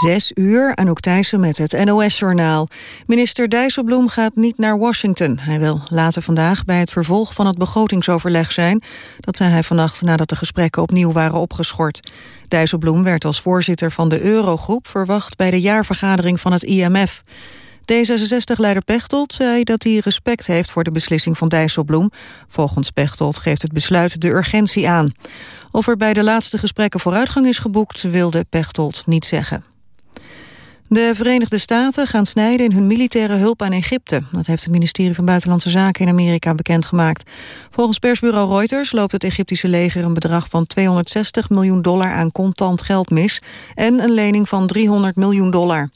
Zes uur, Anouk Thijssen met het NOS-journaal. Minister Dijsselbloem gaat niet naar Washington. Hij wil later vandaag bij het vervolg van het begrotingsoverleg zijn. Dat zei hij vannacht nadat de gesprekken opnieuw waren opgeschort. Dijsselbloem werd als voorzitter van de Eurogroep verwacht... bij de jaarvergadering van het IMF. D66-leider Pechtold zei dat hij respect heeft voor de beslissing van Dijsselbloem. Volgens Pechtold geeft het besluit de urgentie aan. Of er bij de laatste gesprekken vooruitgang is geboekt, wilde Pechtold niet zeggen. De Verenigde Staten gaan snijden in hun militaire hulp aan Egypte. Dat heeft het ministerie van Buitenlandse Zaken in Amerika bekendgemaakt. Volgens persbureau Reuters loopt het Egyptische leger een bedrag van 260 miljoen dollar aan contant geld mis en een lening van 300 miljoen dollar.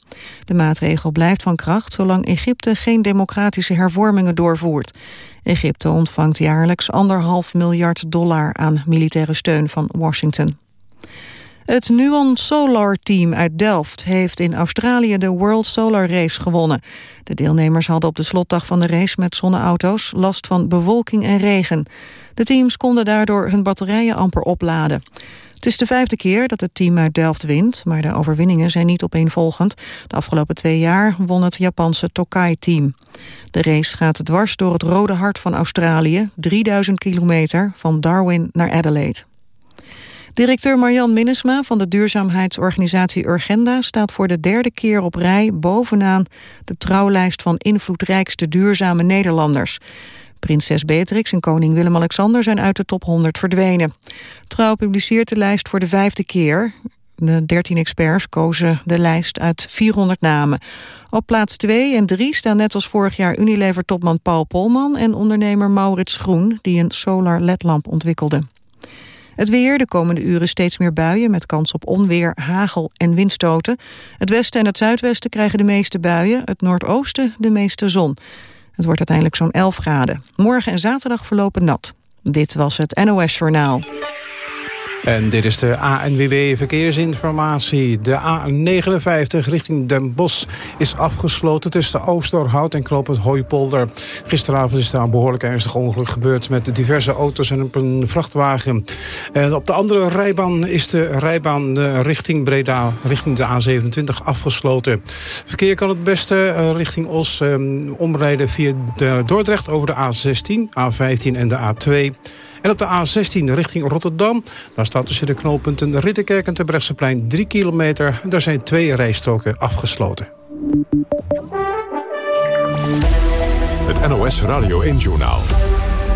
De maatregel blijft van kracht zolang Egypte geen democratische hervormingen doorvoert. Egypte ontvangt jaarlijks anderhalf miljard dollar aan militaire steun van Washington. Het Nuon Solar Team uit Delft heeft in Australië de World Solar Race gewonnen. De deelnemers hadden op de slotdag van de race met zonneauto's last van bewolking en regen. De teams konden daardoor hun batterijen amper opladen. Het is de vijfde keer dat het team uit Delft wint, maar de overwinningen zijn niet opeenvolgend. De afgelopen twee jaar won het Japanse Tokai-team. De race gaat dwars door het rode hart van Australië, 3000 kilometer, van Darwin naar Adelaide. Directeur Marjan Minnesma van de duurzaamheidsorganisatie Urgenda... staat voor de derde keer op rij bovenaan de trouwlijst van invloedrijkste duurzame Nederlanders. Prinses Beatrix en koning Willem-Alexander zijn uit de top 100 verdwenen. Trouw publiceert de lijst voor de vijfde keer. De 13 experts kozen de lijst uit 400 namen. Op plaats 2 en 3 staan net als vorig jaar Unilever-topman Paul Polman... en ondernemer Maurits Groen, die een solar ledlamp ontwikkelde. Het weer, de komende uren steeds meer buien... met kans op onweer, hagel en windstoten. Het westen en het zuidwesten krijgen de meeste buien. Het noordoosten de meeste zon. Het wordt uiteindelijk zo'n 11 graden. Morgen en zaterdag verlopen nat. Dit was het NOS Journaal. En dit is de ANWB Verkeersinformatie. De A59 richting Den Bosch is afgesloten tussen Oosterhout en het Hooipolder. Gisteravond is daar een behoorlijk ernstig ongeluk gebeurd... met diverse auto's en een vrachtwagen. En op de andere rijbaan is de rijbaan eh, richting Breda, richting de A27 afgesloten. Verkeer kan het beste eh, richting Os um, omrijden via de Dordrecht over de A16, A15 en de A2... En op de A16 richting Rotterdam, daar staat tussen de knooppunten Ridderkerk en Terbrechtseplein 3 kilometer. Daar zijn twee rijstroken afgesloten. Het NOS Radio 1-journaal.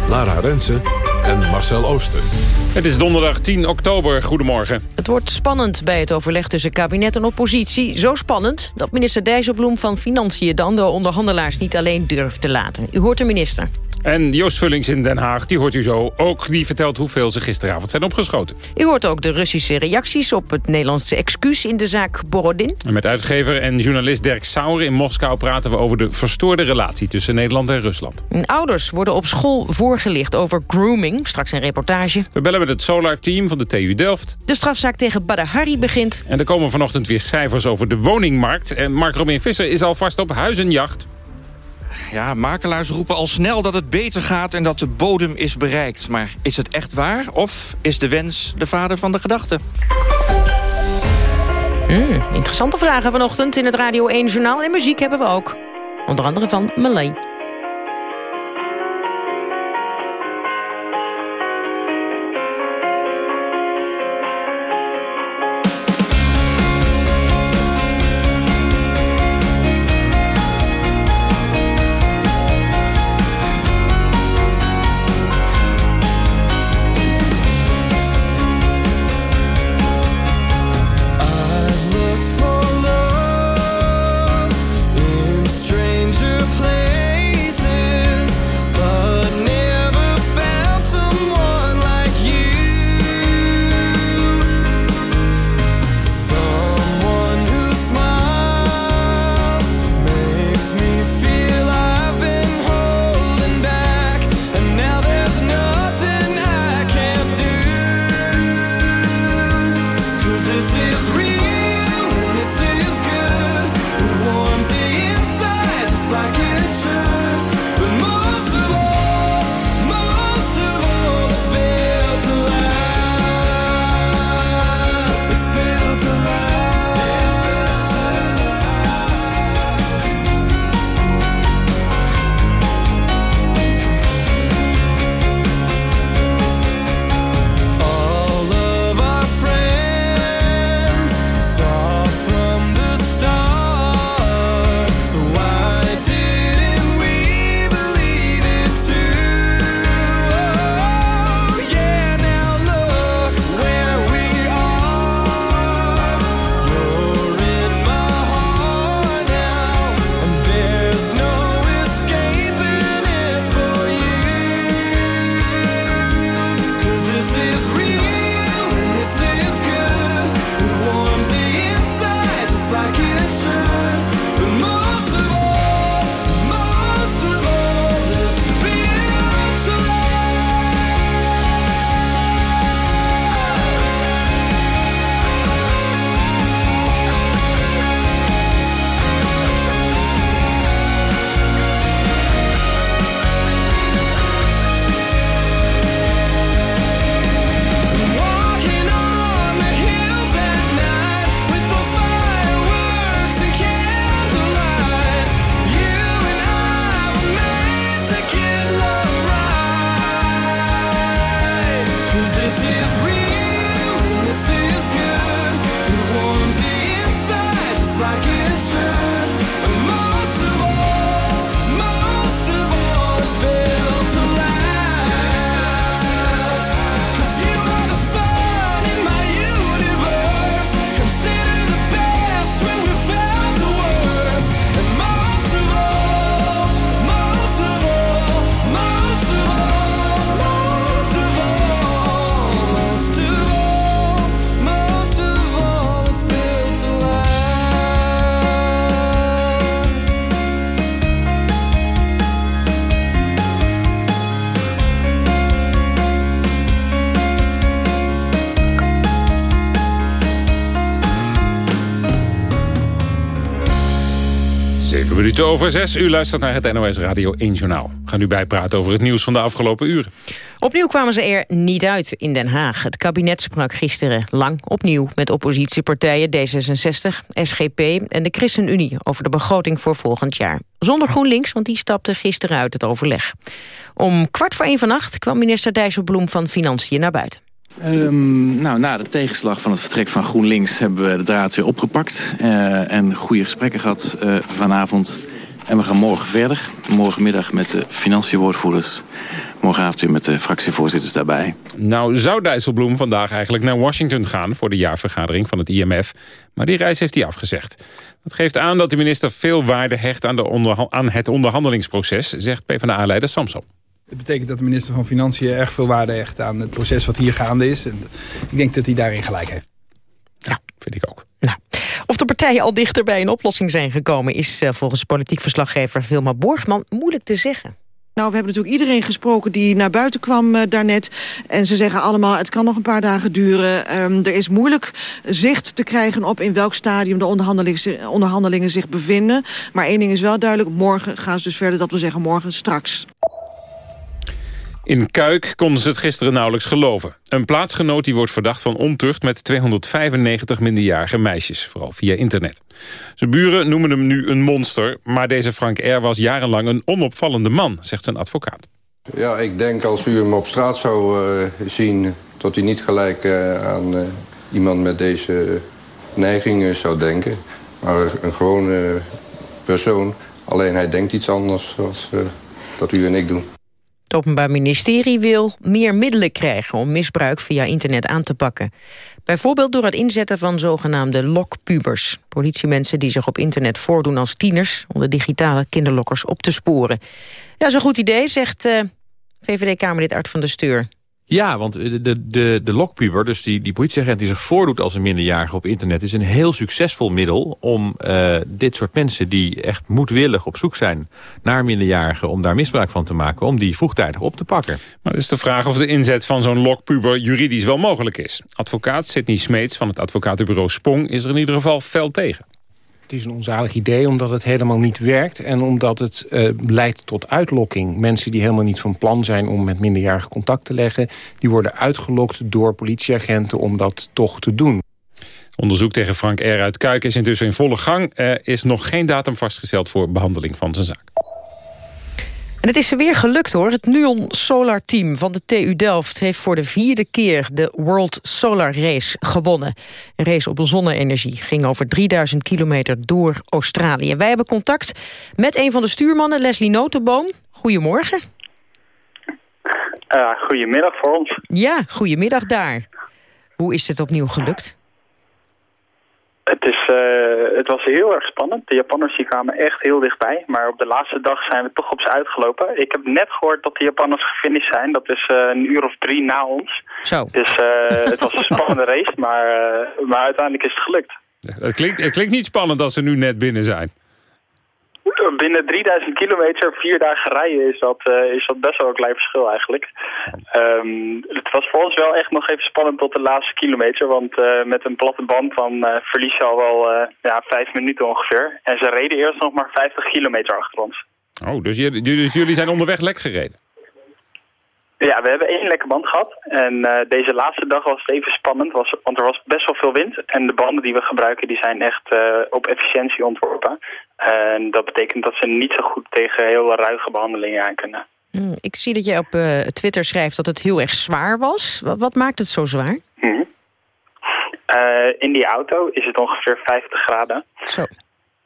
Lara Rensen en Marcel Ooster. Het is donderdag 10 oktober. Goedemorgen. Het wordt spannend bij het overleg tussen kabinet en oppositie. Zo spannend dat minister Dijsselbloem van Financiën... dan de onderhandelaars niet alleen durft te laten. U hoort de minister. En Joost Vullings in Den Haag, die hoort u zo ook. Die vertelt hoeveel ze gisteravond zijn opgeschoten. U hoort ook de Russische reacties op het Nederlandse excuus in de zaak Borodin. En met uitgever en journalist Dirk Sauer in Moskou... praten we over de verstoorde relatie tussen Nederland en Rusland. En ouders worden op school voorgelicht over grooming. Straks een reportage. We bellen met het Solar-team van de TU Delft. De strafzaak tegen Badahari begint. En er komen vanochtend weer cijfers over de woningmarkt. En Mark Robin Visser is alvast op huizenjacht. Ja, makelaars roepen al snel dat het beter gaat en dat de bodem is bereikt. Maar is het echt waar of is de wens de vader van de gedachte? Mm, interessante vragen vanochtend in het Radio 1-journaal. En muziek hebben we ook. Onder andere van Malay. Over zes. U luistert naar het NOS Radio 1 Journaal. We gaan nu bijpraten over het nieuws van de afgelopen uren. Opnieuw kwamen ze er niet uit in Den Haag. Het kabinet sprak gisteren lang opnieuw met oppositiepartijen D66, SGP en de ChristenUnie over de begroting voor volgend jaar. Zonder GroenLinks, want die stapte gisteren uit het overleg. Om kwart voor één vannacht kwam minister Dijsselbloem van Financiën naar buiten. Um, nou, na de tegenslag van het vertrek van GroenLinks hebben we de draad weer opgepakt. Uh, en goede gesprekken gehad uh, vanavond. En we gaan morgen verder. Morgenmiddag met de financiënwoordvoerders. Morgenavond weer met de fractievoorzitters daarbij. Nou zou Dijsselbloem vandaag eigenlijk naar Washington gaan... voor de jaarvergadering van het IMF. Maar die reis heeft hij afgezegd. Dat geeft aan dat de minister veel waarde hecht aan, de aan het onderhandelingsproces... zegt PvdA-leider Samson. Het betekent dat de minister van Financiën erg veel waarde hecht aan het proces wat hier gaande is. En ik denk dat hij daarin gelijk heeft. Ja, vind ik ook. Nou, of de partijen al dichter bij een oplossing zijn gekomen... is uh, volgens politiek verslaggever Wilma Borgman moeilijk te zeggen. Nou, we hebben natuurlijk iedereen gesproken die naar buiten kwam uh, daarnet. En ze zeggen allemaal, het kan nog een paar dagen duren. Um, er is moeilijk zicht te krijgen op in welk stadium de onderhandelingen, onderhandelingen zich bevinden. Maar één ding is wel duidelijk, morgen gaan ze dus verder, dat we zeggen morgen straks. In Kuik konden ze het gisteren nauwelijks geloven. Een plaatsgenoot die wordt verdacht van ontucht met 295 minderjarige meisjes, vooral via internet. Zijn buren noemen hem nu een monster, maar deze Frank R. was jarenlang een onopvallende man, zegt zijn advocaat. Ja, ik denk als u hem op straat zou uh, zien, dat hij niet gelijk uh, aan uh, iemand met deze neigingen zou denken. Maar een gewone persoon, alleen hij denkt iets anders dan dat u en ik doen. Het Openbaar Ministerie wil meer middelen krijgen om misbruik via internet aan te pakken. Bijvoorbeeld door het inzetten van zogenaamde lokpubers. Politiemensen die zich op internet voordoen als tieners... om de digitale kinderlokkers op te sporen. Ja, dat is een goed idee, zegt uh, VVD-Kamerlid Art van der Steur. Ja, want de, de, de lokpuber, dus die, die politieagent die zich voordoet als een minderjarige op internet... is een heel succesvol middel om uh, dit soort mensen die echt moedwillig op zoek zijn... naar minderjarigen om daar misbruik van te maken, om die vroegtijdig op te pakken. Maar is de vraag of de inzet van zo'n lokpuber juridisch wel mogelijk is. Advocaat Sidney Smeets van het advocatenbureau Spong is er in ieder geval fel tegen. Het is een onzalig idee omdat het helemaal niet werkt... en omdat het uh, leidt tot uitlokking. Mensen die helemaal niet van plan zijn om met minderjarigen contact te leggen... die worden uitgelokt door politieagenten om dat toch te doen. Onderzoek tegen Frank R. uit Kuik is intussen in volle gang. Er is nog geen datum vastgesteld voor behandeling van zijn zaak. En het is ze weer gelukt hoor. Het Nuon Solar Team van de TU Delft heeft voor de vierde keer de World Solar Race gewonnen. Een race op zonne-energie ging over 3000 kilometer door Australië. Wij hebben contact met een van de stuurmannen, Leslie Notenboom. Goedemorgen. Uh, goedemiddag voor ons. Ja, goedemiddag daar. Hoe is het opnieuw gelukt? Het, is, uh, het was heel erg spannend. De Japanners die kwamen echt heel dichtbij. Maar op de laatste dag zijn we toch op ze uitgelopen. Ik heb net gehoord dat de Japanners gefinished zijn. Dat is uh, een uur of drie na ons. Zo. Dus uh, het was een spannende race, maar, maar uiteindelijk is het gelukt. Ja, het, klinkt, het klinkt niet spannend als ze nu net binnen zijn. Binnen 3000 kilometer, vier dagen rijden, is dat, uh, is dat best wel een klein verschil eigenlijk. Um, het was voor ons wel echt nog even spannend tot de laatste kilometer. Want uh, met een platte band dan uh, verlies je al wel ja, vijf minuten ongeveer. En ze reden eerst nog maar 50 kilometer achter ons. Oh, dus, dus jullie zijn onderweg lek gereden? Ja, we hebben één lekke band gehad. En uh, deze laatste dag was het even spannend, was, want er was best wel veel wind. En de banden die we gebruiken, die zijn echt uh, op efficiëntie ontworpen. En dat betekent dat ze niet zo goed tegen heel ruige behandelingen aan kunnen. Mm, ik zie dat jij op uh, Twitter schrijft dat het heel erg zwaar was. Wat, wat maakt het zo zwaar? Mm. in die auto is het ongeveer 50 graden. Zo.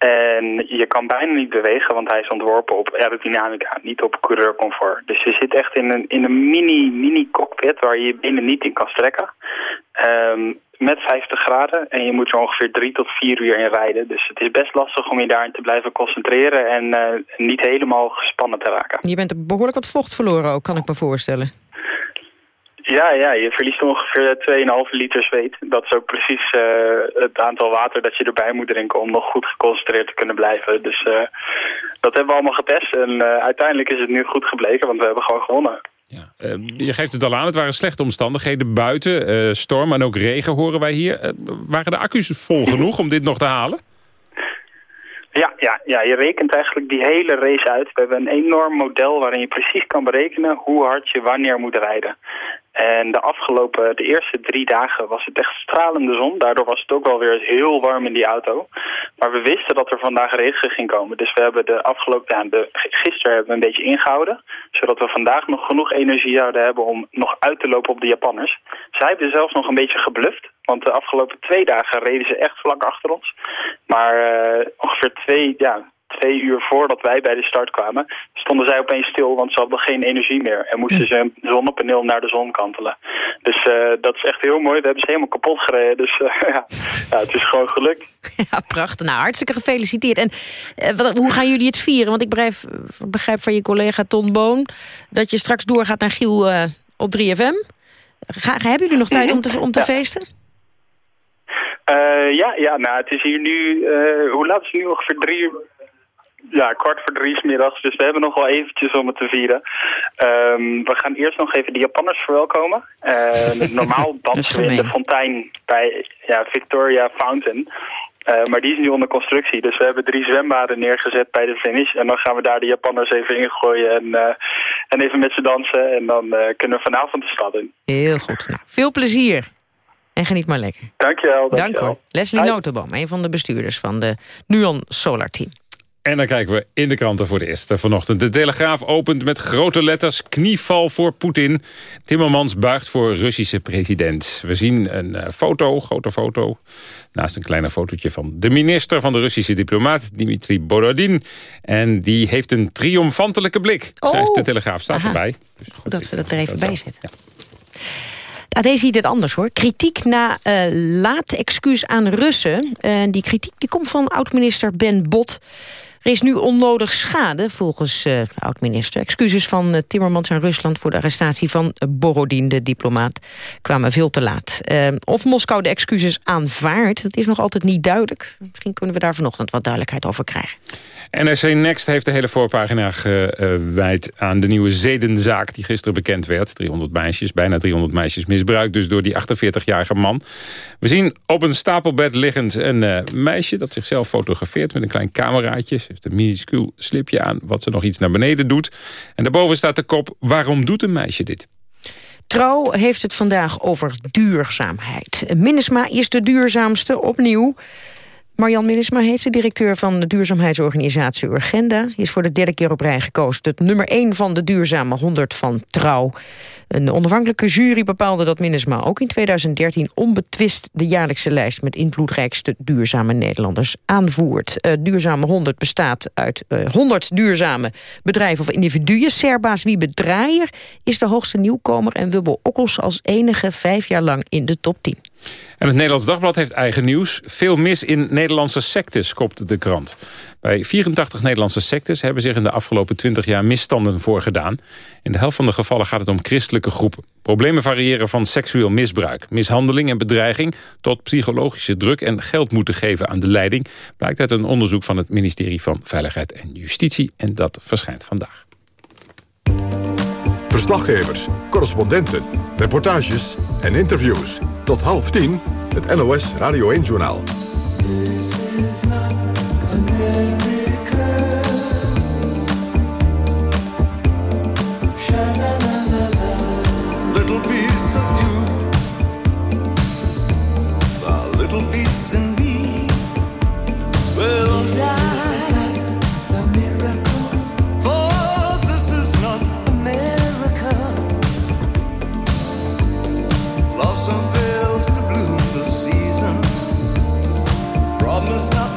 En je kan bijna niet bewegen, want hij is ontworpen op aerodynamica, niet op coureurcomfort. Dus je zit echt in een, in een mini, mini cockpit waar je je benen niet in kan strekken. Um, met 50 graden en je moet er ongeveer drie tot vier uur in rijden. Dus het is best lastig om je daarin te blijven concentreren en uh, niet helemaal gespannen te raken. Je bent behoorlijk wat vocht verloren ook, kan ik me voorstellen. Ja, ja, je verliest ongeveer 2,5 liter zweet. Dat is ook precies uh, het aantal water dat je erbij moet drinken om nog goed geconcentreerd te kunnen blijven. Dus uh, dat hebben we allemaal getest en uh, uiteindelijk is het nu goed gebleken, want we hebben gewoon gewonnen. Ja. je geeft het al aan, het waren slechte omstandigheden buiten, storm en ook regen horen wij hier. waren de accu's vol genoeg om dit nog te halen? Ja, ja, ja, je rekent eigenlijk die hele race uit. We hebben een enorm model waarin je precies kan berekenen hoe hard je wanneer moet rijden. En de afgelopen, de eerste drie dagen was het echt stralende zon. Daardoor was het ook wel weer heel warm in die auto. Maar we wisten dat er vandaag regen ging komen. Dus we hebben de afgelopen, ja, de, gisteren hebben we een beetje ingehouden. Zodat we vandaag nog genoeg energie zouden hebben om nog uit te lopen op de Japanners. Zij hebben zelfs nog een beetje gebluft. Want de afgelopen twee dagen reden ze echt vlak achter ons. Maar uh, ongeveer twee, ja, twee uur voordat wij bij de start kwamen, stonden zij opeens stil, want ze hadden geen energie meer. En moesten ze een zonnepaneel naar de zon kantelen. Dus uh, dat is echt heel mooi. We hebben ze helemaal kapot gereden. Dus uh, ja. ja, het is gewoon geluk. Ja, prachtig. Nou, hartstikke gefeliciteerd. En uh, wat, hoe gaan jullie het vieren? Want ik begrijp, begrijp van je collega Ton Boon dat je straks doorgaat naar Giel op 3FM. Ga, hebben jullie nog tijd om te, om te ja. feesten? Uh, ja, ja, nou, het is hier nu, uh, hoe laat is het nu? Ongeveer drie uur, ja, kwart voor drie middags. Dus we hebben nog wel eventjes om het te vieren. Um, we gaan eerst nog even de Japanners verwelkomen. Uh, normaal dansen we in de fontein bij ja, Victoria Fountain. Uh, maar die is nu onder constructie. Dus we hebben drie zwembaden neergezet bij de finish. En dan gaan we daar de Japanners even ingooien en, uh, en even met ze dansen. En dan uh, kunnen we vanavond de stad in. Heel goed. Nou, veel plezier. En geniet maar lekker. Dankjewel. Dank hoor. Leslie Hi. Notenboom, een van de bestuurders van de Nuon Solar Team. En dan kijken we in de kranten voor de eerste vanochtend. De Telegraaf opent met grote letters knieval voor Poetin. Timmermans buigt voor Russische president. We zien een uh, foto, grote foto. Naast een kleiner fotootje van de minister van de Russische diplomaat... Dimitri Borodin. En die heeft een triomfantelijke blik. Oh. Schrijft de Telegraaf, staat Aha. erbij. Dus goed dat we dat er even bij zetten. Ja. AD ziet het anders hoor. Kritiek na uh, laat excuus aan Russen. Uh, die kritiek die komt van oud-minister Ben Bot. Er is nu onnodig schade, volgens uh, oud-minister. Excuses van uh, Timmermans aan Rusland voor de arrestatie van uh, Borodin, de diplomaat, kwamen veel te laat. of Moskou de excuses aanvaardt, dat is nog altijd niet duidelijk. Misschien kunnen we daar vanochtend wat duidelijkheid over krijgen. NRC Next heeft de hele voorpagina gewijd aan de nieuwe zedenzaak die gisteren bekend werd. 300 meisjes, bijna 300 meisjes misbruikt dus door die 48-jarige man. We zien op een stapelbed liggend een meisje dat zichzelf fotografeert met een klein cameraatje. Heeft een minuscuul slipje aan wat ze nog iets naar beneden doet. En daarboven staat de kop, waarom doet een meisje dit? Trouw heeft het vandaag over duurzaamheid. Minnesma is de duurzaamste, opnieuw. Marjan Minnesma heet ze, directeur van de duurzaamheidsorganisatie Urgenda. Is voor de derde keer op rij gekozen. Het nummer 1 van de duurzame 100 van Trouw. Een onafhankelijke jury bepaalde dat Minnesma ook in 2013 onbetwist de jaarlijkse lijst met invloedrijkste duurzame Nederlanders aanvoert. Uh, duurzame 100 bestaat uit uh, 100 duurzame bedrijven of individuen. Serbaas Wiebe Draaier is de hoogste nieuwkomer en Wubbel Okkels als enige vijf jaar lang in de top 10. En het Nederlands Dagblad heeft eigen nieuws. Veel mis in Nederlandse sectes, kopt de krant. Bij 84 Nederlandse sectes hebben zich in de afgelopen 20 jaar misstanden voorgedaan. In de helft van de gevallen gaat het om christelijke groepen. Problemen variëren van seksueel misbruik, mishandeling en bedreiging... tot psychologische druk en geld moeten geven aan de leiding... blijkt uit een onderzoek van het ministerie van Veiligheid en Justitie. En dat verschijnt vandaag. Verslaggevers, correspondenten, reportages en interviews. Tot half tien, het NOS Radio 1-journaal. stop.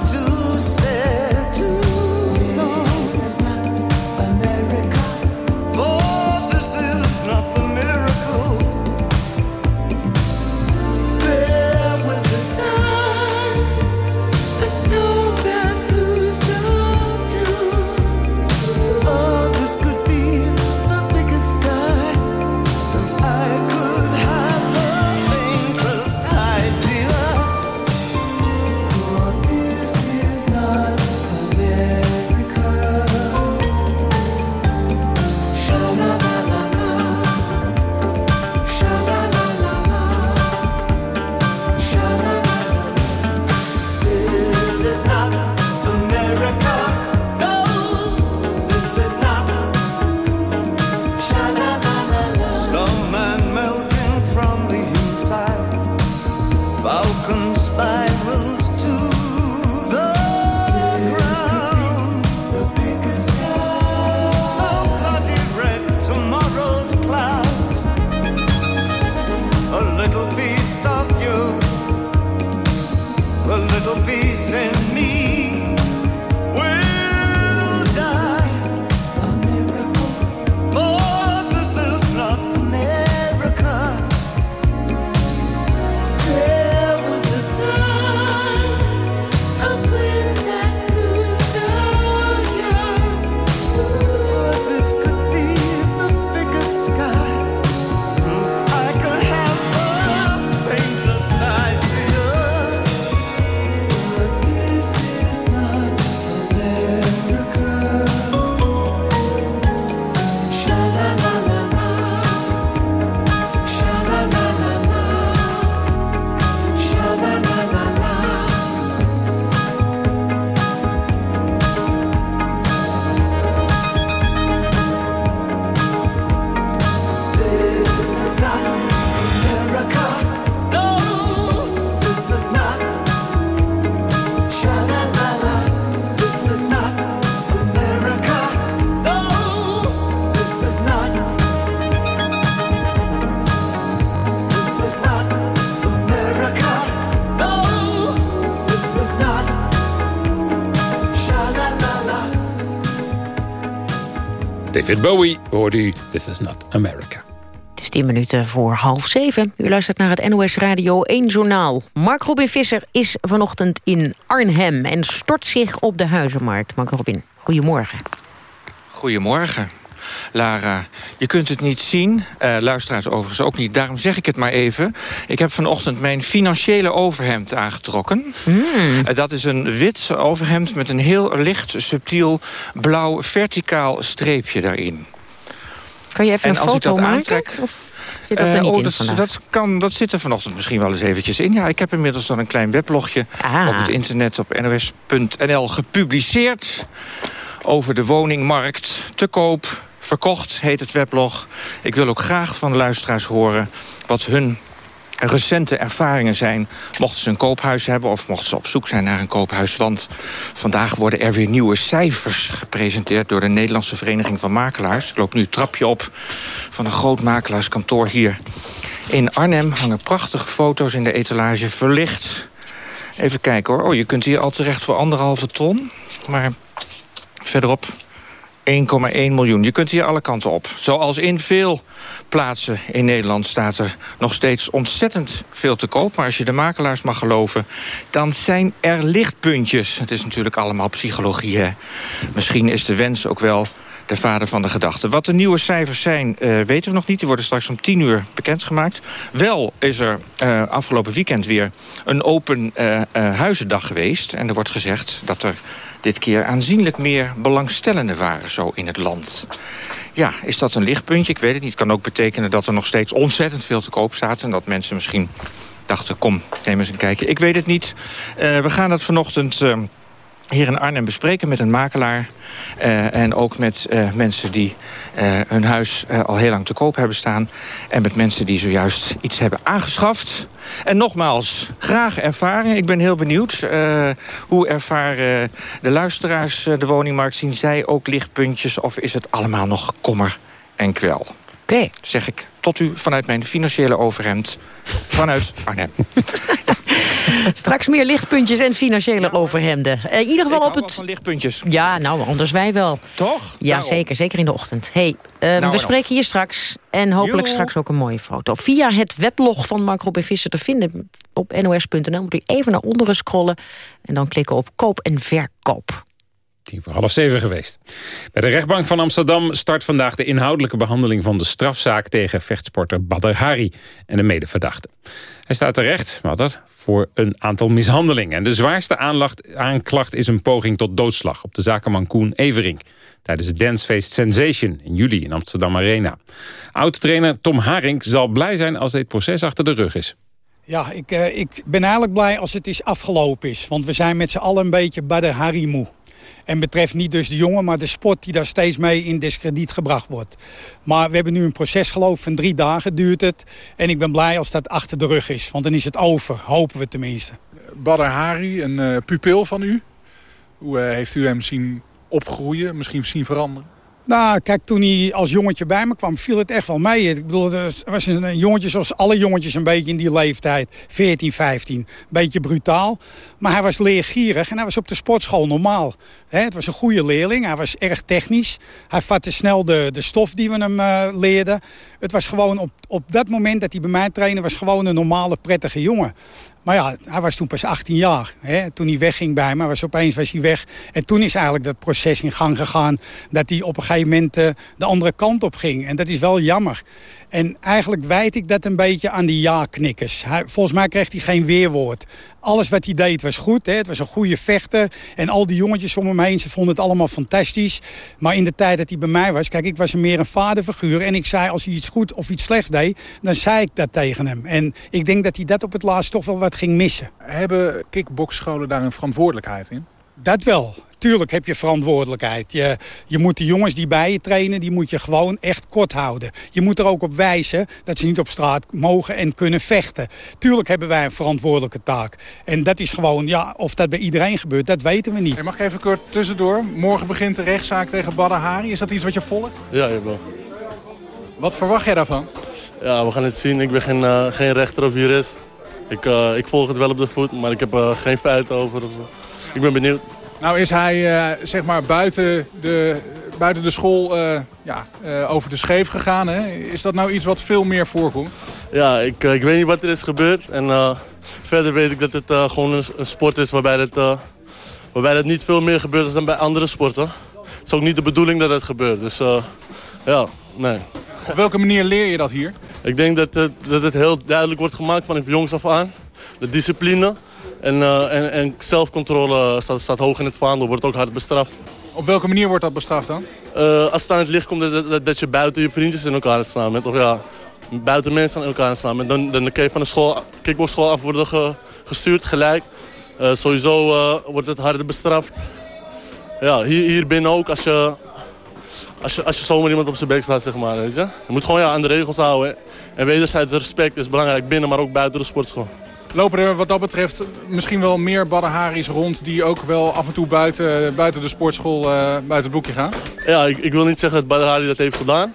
David Bowie hoorde u This is not America. Het is 10 minuten voor half zeven. U luistert naar het NOS Radio 1 Journaal. Mark Robin Visser is vanochtend in Arnhem... en stort zich op de huizenmarkt. Mark Robin, goedemorgen. Goedemorgen. Lara, je kunt het niet zien, eh, luisteraars overigens ook niet. Daarom zeg ik het maar even. Ik heb vanochtend mijn financiële overhemd aangetrokken. Eh, dat is een wit overhemd met een heel licht, subtiel, blauw, verticaal streepje daarin. Kan je even En een als ik foto dat maken? aantrek- Of zit dat er Eh, niet oh, dat, dat, kan, dat zit er vanochtend misschien wel eens eventjes in. Ja, ik heb inmiddels dan een klein weblogje Ah. op het internet op nos.nl gepubliceerd... over de woningmarkt te koop, verkocht heet het weblog. Ik wil ook graag van de luisteraars horen wat hun recente ervaringen zijn... mochten ze een koophuis hebben of mochten ze op zoek zijn naar een koophuis. Want vandaag worden er weer nieuwe cijfers gepresenteerd... door de Nederlandse Vereniging van Makelaars. Ik loop nu het trapje op van een groot makelaarskantoor hier in Arnhem. Hangen prachtige foto's in de etalage, verlicht. Even kijken hoor. Oh, je kunt hier al terecht voor anderhalve ton. Maar verderop 1,1 miljoen. Je kunt hier alle kanten op. Zoals in veel plaatsen in Nederland staat er nog steeds ontzettend veel te koop. Maar als je de makelaars mag geloven, dan zijn er lichtpuntjes. Het is natuurlijk allemaal psychologie, hè. Misschien is de wens ook wel de vader van de gedachte. Wat de nieuwe cijfers zijn, eh, weten we nog niet. Die worden straks om 10 uur bekendgemaakt. Wel is er eh, afgelopen weekend weer een open eh, huizendag geweest. En er wordt gezegd dat er dit keer aanzienlijk meer belangstellenden waren zo in het land. Ja, is dat een lichtpuntje? Ik weet het niet. Het kan ook betekenen dat er nog steeds ontzettend veel te koop staat... en dat mensen misschien dachten, kom, neem eens een kijkje. Ik weet het niet. We gaan dat vanochtend... hier in Arnhem bespreken met een makelaar. eh, en ook met eh, mensen die eh, hun huis al heel lang te koop hebben staan. En met mensen die zojuist iets hebben aangeschaft. En nogmaals, graag ervaring. Ik ben heel benieuwd. hoe ervaren de luisteraars de woningmarkt? Zien zij ook lichtpuntjes of is het allemaal nog kommer en kwel? Oké. Zeg ik tot u vanuit mijn financiële overhemd vanuit Arnhem. Straks meer lichtpuntjes en financiële overhemden. Eh, in ieder geval Ik op het... van lichtpuntjes. Ja, nou, anders wij wel. Toch? Ja, Daarom. zeker. Zeker in de ochtend. Hey, eh, en we spreken hier straks. En hopelijk straks ook een mooie foto. Via het weblog van Mark Robin Visser te vinden op nos.nl. Moet u even naar onderen scrollen. En dan klikken op koop en verkoop. Tien voor half zeven geweest. Bij de rechtbank van Amsterdam start vandaag de inhoudelijke behandeling van de strafzaak tegen vechtsporter Badr Hari en de medeverdachte. Hij staat terecht, Badr, voor een aantal mishandelingen. En de zwaarste aanklacht is een poging tot doodslag op de zakenman Koen Everink tijdens het dancefeest Sensation in juli in Amsterdam Arena. Oud-trainer Tom Haring zal blij zijn als dit proces achter de rug is. Ja, ik, eh, ik ben eigenlijk blij als het is afgelopen is. Want we zijn met z'n allen een beetje bij de harimoe. En betreft niet dus de jongen, maar de sport die daar steeds mee in discrediet gebracht wordt. Maar we hebben nu een proces geloof van drie dagen duurt het. En ik ben blij als dat achter de rug is. Want dan is het over, hopen we tenminste. Badr Hari, een eh, pupil van u. Hoe eh, heeft u hem zien opgroeien, misschien zien veranderen? Nou, kijk, toen hij als jongetje bij me kwam, viel het echt wel mee. Ik bedoel, het was een, jongetje zoals alle jongetjes een beetje in die leeftijd. 14, 15. Beetje brutaal. Maar hij was leergierig en hij was op de sportschool normaal. Het was een goede leerling. Hij was erg technisch. Hij vatte snel de, de stof die we hem eh, leerden. Het was gewoon op, op dat moment dat hij bij mij trainde... was gewoon een normale, prettige jongen. Maar ja, hij was toen pas 18 jaar. Hè? Toen hij wegging bij me, was opeens was hij weg. En toen is eigenlijk dat proces in gang gegaan... dat hij op een gegeven moment eh, de andere kant op ging. En dat is wel jammer. En eigenlijk wijd ik dat een beetje aan die ja-knikkers. Volgens mij kreeg hij geen weerwoord. Alles wat hij deed was goed. Hè? Het was een goede vechter. En al die jongetjes om hem heen, ze vonden het allemaal fantastisch. Maar in de tijd dat hij bij mij was... Kijk, ik was meer een vaderfiguur. En ik zei, als hij iets goed of iets slechts deed... dan zei ik dat tegen hem. En ik denk dat hij dat op het laatst toch wel wat ging missen. Hebben kickboxscholen daar een verantwoordelijkheid in? Dat wel. Tuurlijk heb je verantwoordelijkheid. Je, je moet de jongens die bij je trainen, die moet je gewoon echt kort houden. Je moet er ook op wijzen dat ze niet op straat mogen en kunnen vechten. Tuurlijk hebben wij een verantwoordelijke taak. En dat is gewoon, ja, of dat bij iedereen gebeurt, dat weten we niet. Hey, mag ik even kort tussendoor? Morgen begint de rechtszaak tegen Badr Hari. Is dat iets wat je volgt? Ja, jawel. Wat verwacht jij daarvan? Ja, we gaan het zien. Ik ben geen, eh, geen rechter of jurist. Ik, eh, ik volg het wel op de voet, maar ik heb er geen feiten over. Ik ben benieuwd. Nou is hij eh, zeg maar buiten de, buiten de school eh, ja, eh, over de scheef gegaan. Hè? Is dat nou iets wat veel meer voorkomt? Ja, ik, ik weet niet wat er is gebeurd. En verder weet ik dat het gewoon een, een sport is waarbij het, waarbij het niet veel meer gebeurt dan bij andere sporten. Het is ook niet de bedoeling dat het gebeurt. Dus ja, nee. Op welke manier leer je dat hier? Ik denk dat het, dat het heel duidelijk wordt gemaakt van jongs af aan. De discipline en, eh, en, en zelfcontrole staat, staat hoog in het vaandel, wordt ook hard bestraft. Op welke manier wordt dat bestraft dan? Eh, als het aan het licht komt dat, dat, dat je buiten je vriendjes in elkaar aan slaan bent, of ja, buiten mensen aan elkaar aan slaan bent, dan, dan kun je van de school, kickboxschool af worden ge- gestuurd gelijk. Eh, sowieso wordt het harder bestraft. Ja, hier, hier binnen ook, als je, als, je, als je zomaar iemand op zijn bek slaat, zeg maar, weet je. Je moet gewoon ja, aan de regels houden. En wederzijds respect is belangrijk binnen, maar ook buiten de sportschool. Lopen er wat dat betreft misschien wel meer Badr Hari's rond... die ook wel af en toe buiten, buiten de sportschool, eh, buiten het boekje gaan? Ja, ik, ik wil niet zeggen dat Badr Hari dat heeft gedaan.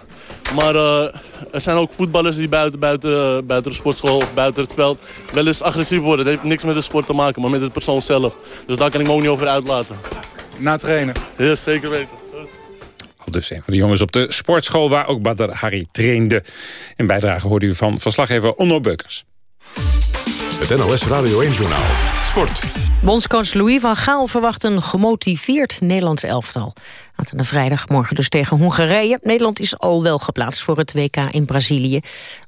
Maar eh, er zijn ook voetballers die buiten, buiten, buiten de sportschool of buiten het veld wel eens agressief worden. Het heeft niks met de sport te maken, maar met de persoon zelf. Dus daar kan ik me ook niet over uitlaten. Na trainen? Ja, zeker weten. Al dus een van de jongens op de sportschool waar ook Badr Hari trainde. In bijdrage hoorde u van verslaggever Onno Beukers. Het NOS Radio 1-journaal. Sport. Bondscoach Louis van Gaal verwacht een gemotiveerd Nederlands elftal. Aanstaande vrijdag morgen dus tegen Hongarije. Nederland is al wel geplaatst voor het WK in Brazilië.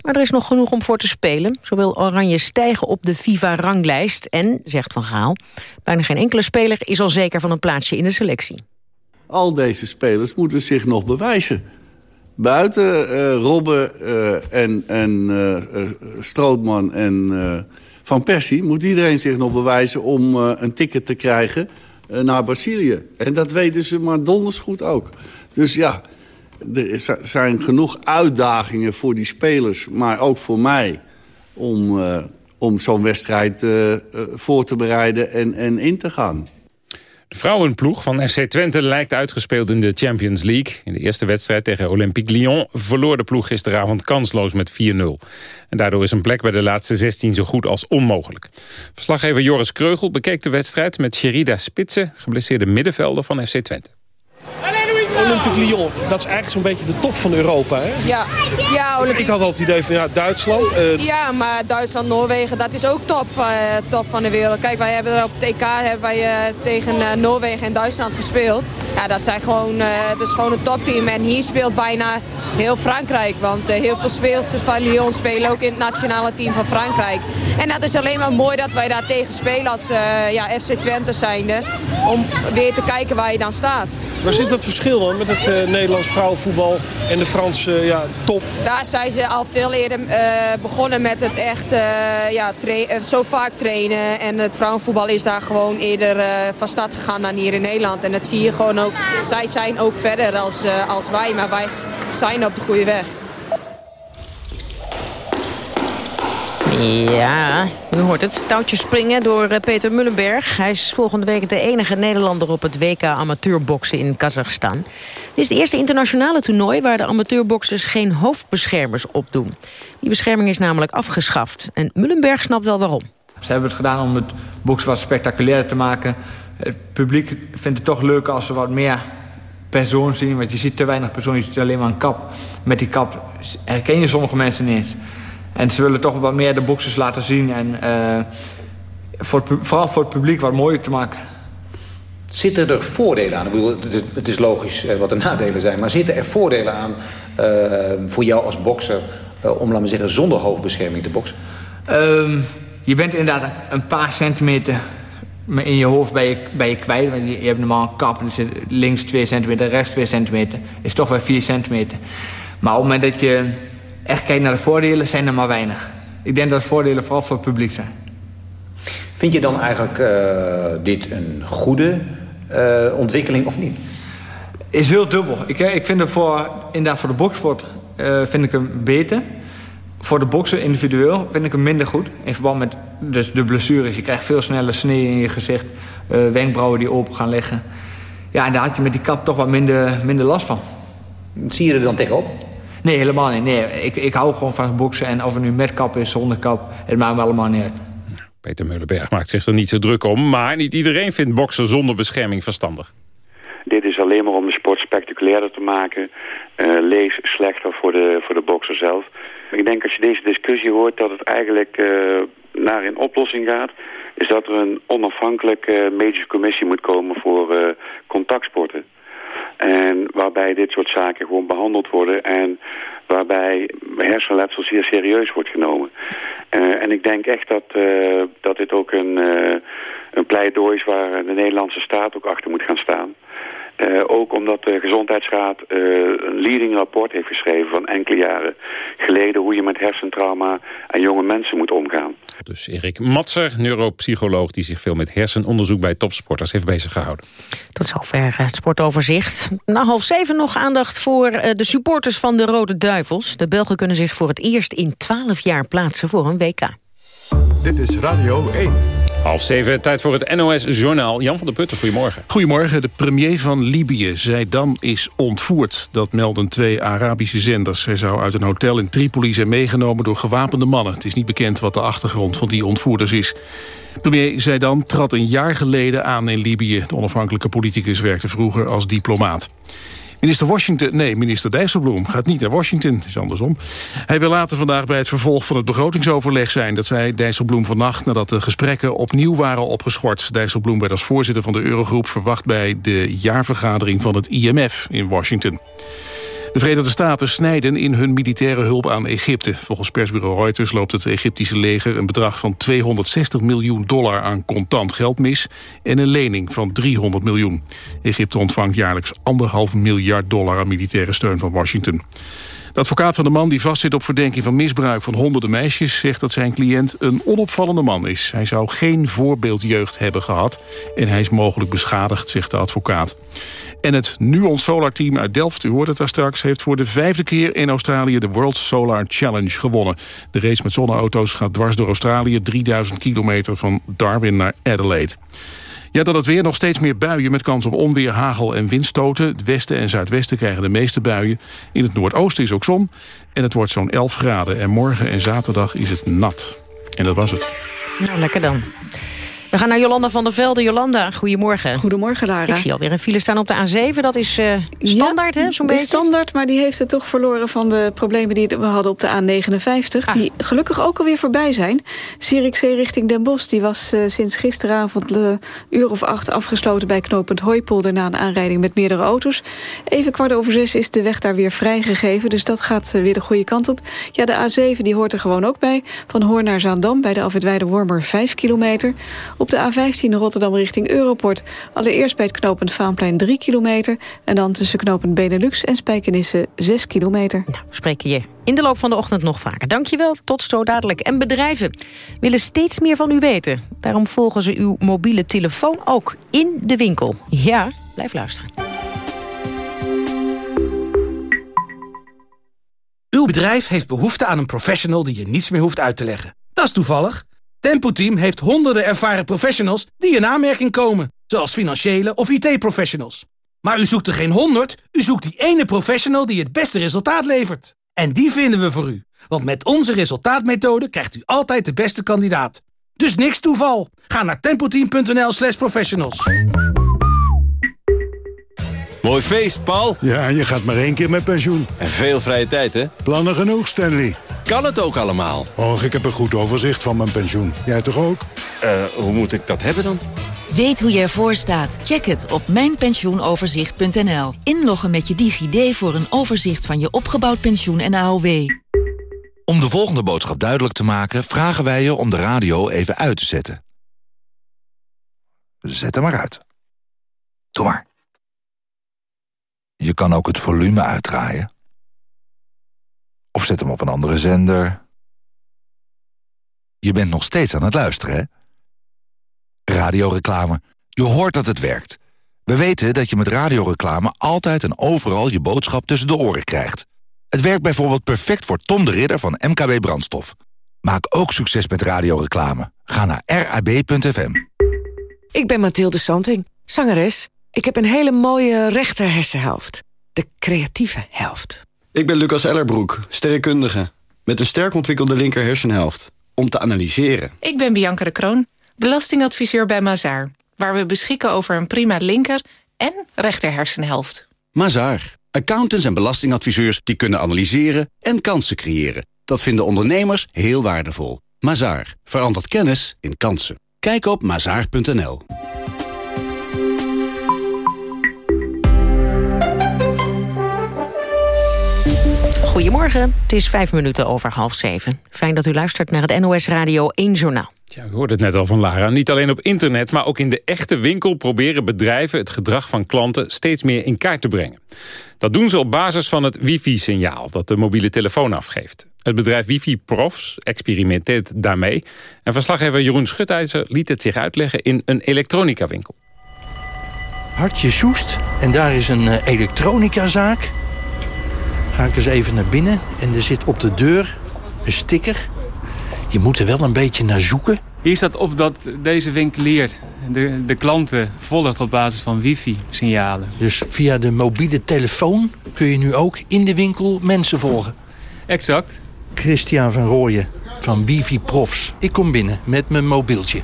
Maar er is nog genoeg om voor te spelen. Zo wil Oranje stijgen op de FIFA-ranglijst. En, zegt Van Gaal, bijna geen enkele speler is al zeker van een plaatsje in de selectie. Al deze spelers moeten zich nog bewijzen. Buiten eh, Robben eh, en, en eh, eh, Strootman en eh, Van Persie... moet iedereen zich nog bewijzen om eh, een ticket te krijgen eh, naar Brazilië. En dat weten ze maar donders goed ook. Dus ja, er zijn genoeg uitdagingen voor die spelers... maar ook voor mij om, eh, om zo'n wedstrijd voor te bereiden en, en in te gaan. Vrouwenploeg van FC Twente lijkt uitgespeeld in de Champions League. In de eerste wedstrijd tegen Olympique Lyon verloor de ploeg gisteravond kansloos met 4-0. En daardoor is een plek bij de laatste 16 zo goed als onmogelijk. Verslaggever Joris Kreugel bekeek de wedstrijd met Sherida Spitsen, geblesseerde middenvelder van FC Twente. Olympique Lyon, dat is eigenlijk zo'n beetje de top van Europa. Hè? Ja, ja, Olympique. Ik had al het idee van ja, Duitsland. eh, Ja, maar Duitsland, Noorwegen, dat is ook top, eh, top van de wereld. Kijk, wij hebben er op het EK hebben wij, eh, tegen Noorwegen en Duitsland gespeeld. Ja, dat, zijn gewoon, dat is gewoon een topteam. En hier speelt bijna heel Frankrijk. Want heel veel speelsters van Lyon spelen ook in het nationale team van Frankrijk. En dat is alleen maar mooi dat wij daar tegen spelen als ja, FC Twente zijnde. Om weer te kijken waar je dan staat. waar zit dat verschil met het eh, Nederlands vrouwenvoetbal en de Franse ja, top? Daar zijn ze al veel eerder eh, begonnen met het echt eh, ja, eh, zo vaak trainen. En het vrouwenvoetbal is daar gewoon eerder eh, van start gegaan dan hier in Nederland. En dat zie je gewoon ook. Zij zijn ook verder als, eh, als wij, maar wij zijn op de goede weg. Ja, u hoort het. Touwtjes springen door eh, Peter Mullenberg. Hij is volgende week de enige Nederlander op het WK amateurboksen in Kazachstan. Dit is het eerste internationale toernooi waar de amateurboksers geen hoofdbeschermers opdoen. Die bescherming is namelijk afgeschaft. En Mullenberg snapt wel waarom. Ze hebben het gedaan om het boksen wat spectaculairder te maken. Het publiek vindt het toch leuk als ze wat meer persoon zien. Want je ziet te weinig persoon, je ziet alleen maar een kap. Met die kap herken je sommige mensen niet eens. En ze willen toch wat meer de boxers laten zien. En eh, voor het vooral voor het publiek wat mooier te maken. Zitten er voordelen aan? Ik bedoel, het is, logisch eh, wat de nadelen zijn. Maar zitten er voordelen aan eh, voor jou als bokser... om, laten we zeggen, zonder hoofdbescherming te boksen? Ehm, je bent inderdaad een paar centimeter in je hoofd bij je, bij je kwijt. Want je, hebt normaal een kap en zit links 2 centimeter, rechts 2 centimeter. Is toch wel 4 centimeter. Maar op het moment dat je echt kijkt naar de voordelen, zijn er maar weinig. Ik denk dat de voordelen vooral voor het publiek zijn. Vind je dan eigenlijk eh, dit een goede eh, ontwikkeling of niet? Is heel dubbel. Ik, eh, ik vind het voor, inderdaad voor de boksport eh, vind ik hem beter. Voor de boksen individueel vind ik hem minder goed. In verband met dus de blessures. Je krijgt veel sneller snee in je gezicht. wenkbrauwen die open gaan liggen. Ja, en daar had je met die kap toch wat minder, minder last van. Zie je er dan tegenop? Nee, helemaal niet. Nee, ik, ik hou gewoon van boksen. En of het nu met kap is, zonder kap, het maakt me allemaal niet uit. Peter Mullenberg maakt zich er niet zo druk om. Maar niet iedereen vindt boksen zonder bescherming verstandig. Dit is alleen maar om de sport spectaculairder te maken. Eh, lees slechter voor de, voor de bokser zelf. Ik denk als je deze discussie hoort dat het eigenlijk eh, naar een oplossing gaat. Is dat er een onafhankelijke medische commissie moet komen voor eh, contactsporten. En waarbij dit soort zaken gewoon behandeld worden. En waarbij hersenletsel zeer serieus wordt genomen. Eh, en ik denk echt dat, eh, dat dit ook een, eh, een pleidooi is waar de Nederlandse staat ook achter moet gaan staan. Eh, ook omdat de Gezondheidsraad eh, een leading rapport heeft geschreven van enkele jaren geleden hoe je met hersentrauma en jonge mensen moet omgaan. Dus Erik Matser, neuropsycholoog die zich veel met hersenonderzoek bij topsporters heeft bezig gehouden. Tot zover het sportoverzicht. Na half zeven nog aandacht voor eh, de supporters van de Rode Duivels. De Belgen kunnen zich voor het eerst in twaalf jaar plaatsen voor een WK. Dit is Radio 1. Half zeven, tijd voor het NOS-journaal. Jan van der Putten, goedemorgen. Goedemorgen. De premier van Libië, Zeidan, is ontvoerd. Dat melden twee Arabische zenders. Hij zou uit een hotel in Tripoli zijn meegenomen door gewapende mannen. Het is niet bekend wat de achtergrond van die ontvoerders is. Premier Zeidan trad een jaar geleden aan in Libië. De onafhankelijke politicus werkte vroeger als diplomaat. Minister Washington, nee, minister Dijsselbloem gaat niet naar Washington. Is andersom. Hij wil later vandaag bij het vervolg van het begrotingsoverleg zijn. Dat zei Dijsselbloem vannacht nadat de gesprekken opnieuw waren opgeschort. Dijsselbloem werd als voorzitter van de Eurogroep verwacht bij de jaarvergadering van het IMF in Washington. De Verenigde Staten snijden in hun militaire hulp aan Egypte. Volgens persbureau Reuters loopt het Egyptische leger een bedrag van 260 miljoen dollar aan contant geld mis en een lening van 300 miljoen. Egypte ontvangt jaarlijks anderhalf miljard dollar aan militaire steun van Washington. De advocaat van de man die vastzit op verdenking van misbruik van honderden meisjes... zegt dat zijn cliënt een onopvallende man is. Hij zou geen voorbeeldjeugd hebben gehad en hij is mogelijk beschadigd, zegt de advocaat. En het Nuon Solar Team uit Delft, u hoort het daar straks... heeft voor de vijfde keer in Australië de World Solar Challenge gewonnen. De race met zonneauto's gaat dwars door Australië... 3000 kilometer van Darwin naar Adelaide. Ja, dat het weer nog steeds meer buien met kans op onweer, hagel en windstoten. Het westen en zuidwesten krijgen de meeste buien. In het noordoosten is ook zon en het wordt zo'n 11 graden. En morgen en zaterdag is het nat. En dat was het. Nou, lekker dan. We gaan naar Jolanda van der Velde. Jolanda, goedemorgen. Goedemorgen, Lara. Ik zie alweer een file staan op de A7. Dat is eh, standaard, hè, zo'n de beetje? standaard, maar die heeft het toch verloren van de problemen die we hadden op de A59. Ah. Die gelukkig ook alweer voorbij zijn. Zierikzee richting Den Bosch, die was eh, sinds gisteravond een uur of acht afgesloten bij knooppunt Hooipolder na een aanrijding met meerdere auto's. Even kwart over zes is de weg daar weer vrijgegeven, dus dat gaat eh, weer de goede kant op. Ja, de A7 die hoort er gewoon ook bij. Van Hoorn naar Zaandam bij de Afwitweide Wormer 5 kilometer. Op de A15 Rotterdam richting Europort. Allereerst bij het knooppunt Vaanplein 3 kilometer. En dan tussen knooppunt Benelux en Spijkenisse 6 kilometer. We spreken je in de loop van de ochtend nog vaker. Dankjewel, tot zo dadelijk. En bedrijven willen steeds meer van u weten. Daarom volgen ze uw mobiele telefoon ook in de winkel. Ja, blijf luisteren. Uw bedrijf heeft behoefte aan een professional die je niets meer hoeft uit te leggen. Dat is toevallig. Tempo Team heeft honderden ervaren professionals die in aanmerking komen. Zoals financiële of IT-professionals. Maar u zoekt er geen honderd, u zoekt die ene professional die het beste resultaat levert. En die vinden we voor u. Want met onze resultaatmethode krijgt u altijd de beste kandidaat. Dus niks toeval. Ga naar tempoteam.nl slash professionals. Mooi feest, Paul. Ja, je gaat maar één keer met pensioen. En veel vrije tijd, hè? Plannen genoeg, Stanley. Kan het ook allemaal? Och, ik heb een goed overzicht van mijn pensioen. Jij toch ook? Eh, hoe moet ik dat hebben dan? Weet hoe je ervoor staat? Check het op mijnpensioenoverzicht.nl. Inloggen met je DigiD voor een overzicht van je opgebouwd pensioen en AOW. Om de volgende boodschap duidelijk te maken... vragen wij je om de radio even uit te zetten. Zet hem maar uit. Doe maar. Je kan ook het volume uitdraaien. Of zet hem op een andere zender. Je bent nog steeds aan het luisteren, hè? Radioreclame. Je hoort dat het werkt. We weten dat je met radioreclame altijd en overal je boodschap tussen de oren krijgt. Het werkt bijvoorbeeld perfect voor Tom de Ridder van MKB Brandstof. Maak ook succes met radioreclame. Ga naar rab.fm. Ik ben Mathilde Santing, zangeres. Ik heb een hele mooie rechter hersenhelft. De creatieve helft. Ik ben Lucas Ellerbroek, sterrenkundige. Met een sterk ontwikkelde linker hersenhelft. Om te analyseren. Ik ben Bianca de Kroon, belastingadviseur bij Mazaar. Waar we beschikken over een prima linker en rechter hersenhelft. Mazaar. Accountants en belastingadviseurs die kunnen analyseren en kansen creëren. Dat vinden ondernemers heel waardevol. Mazaar. Verandert kennis in kansen. Kijk op mazaar.nl. Goedemorgen, het is vijf minuten over half zeven. Fijn dat u luistert naar het NOS Radio 1 Journaal. Ja, u hoorde het net al van Lara. Niet alleen op internet, maar ook in de echte winkel... proberen bedrijven het gedrag van klanten steeds meer in kaart te brengen. Dat doen ze op basis van het wifi-signaal dat de mobiele telefoon afgeeft. Het bedrijf Wifi Profs experimenteert daarmee. En verslaggever Jeroen Schutijzer liet het zich uitleggen in een elektronica-winkel. Hartje Soest. En daar is een eh, elektronicazaak. Ga ik eens even naar binnen. En er zit op de deur een sticker. Je moet er wel een beetje naar zoeken. Hier staat op dat deze winkelier de, de klanten volgt op basis van wifi-signalen. Dus via de mobiele telefoon kun je nu ook in de winkel mensen volgen. Exact. Christian van Rooyen van Wifi Profs. Ik kom binnen met mijn mobieltje.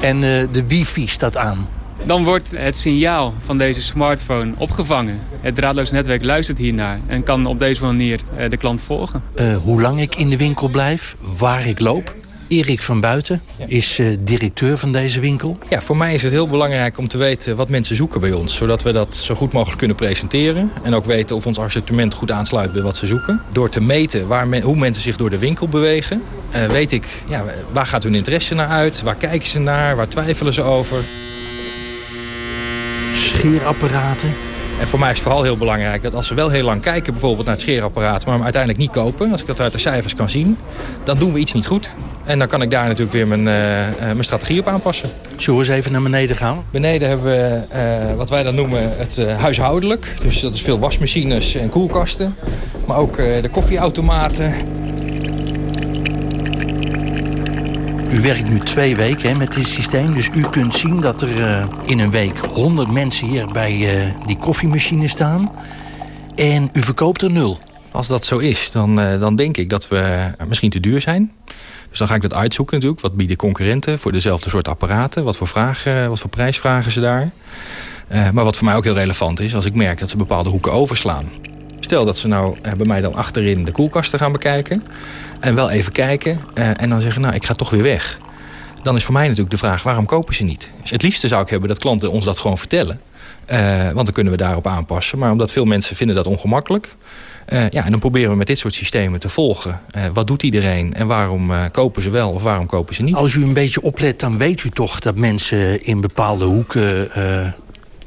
En eh, de wifi staat aan. Dan wordt het signaal van deze smartphone opgevangen. Het draadloos netwerk luistert hiernaar en kan op deze manier eh, de klant volgen. Eh, hoe lang ik in de winkel blijf, waar ik loop. Erik van Buiten is eh, directeur van deze winkel. Ja, voor mij is het heel belangrijk om te weten wat mensen zoeken bij ons. Zodat we dat zo goed mogelijk kunnen presenteren. En ook weten of ons assortiment goed aansluit bij wat ze zoeken. Door te meten waar men, hoe mensen zich door de winkel bewegen... eh, weet ik ja, waar gaat hun interesse naar uit, waar kijken ze naar, waar twijfelen ze over. Scheerapparaten. En voor mij is het vooral heel belangrijk dat als ze wel heel lang kijken bijvoorbeeld naar het scheerapparaat... maar hem uiteindelijk niet kopen, als ik dat uit de cijfers kan zien... dan doen we iets niet goed. En dan kan ik daar natuurlijk weer mijn, eh, eh, mijn strategie op aanpassen. Zullen we eens even naar beneden gaan? Beneden hebben we eh, wat wij dan noemen het huishoudelijk. Dus dat is veel wasmachines en koelkasten. Maar ook de koffieautomaten. U werkt nu twee weken hè, met dit systeem. Dus u kunt zien dat er eh, in een week 100 mensen hier bij eh, die koffiemachine staan. En u verkoopt er nul. Als dat zo is, dan, eh, dan denk ik dat we misschien te duur zijn. Dus dan ga ik dat uitzoeken natuurlijk. Wat bieden concurrenten voor dezelfde soort apparaten? Wat voor, vragen, wat voor prijs vragen ze daar? Maar wat voor mij ook heel relevant is... als ik merk dat ze bepaalde hoeken overslaan. Stel dat ze nou eh, bij mij dan achterin de koelkasten gaan bekijken... en wel even kijken eh, en dan zeggen... nou, ik ga toch weer weg. Dan is voor mij natuurlijk de vraag, waarom kopen ze niet? Dus het liefste zou ik hebben dat klanten ons dat gewoon vertellen. Eh, want dan kunnen we daarop aanpassen. Maar omdat veel mensen vinden dat ongemakkelijk... eh, ja, en dan proberen we met dit soort systemen te volgen. Wat doet iedereen en waarom kopen ze wel of waarom kopen ze niet? Als u een beetje oplet, dan weet u toch dat mensen in bepaalde hoeken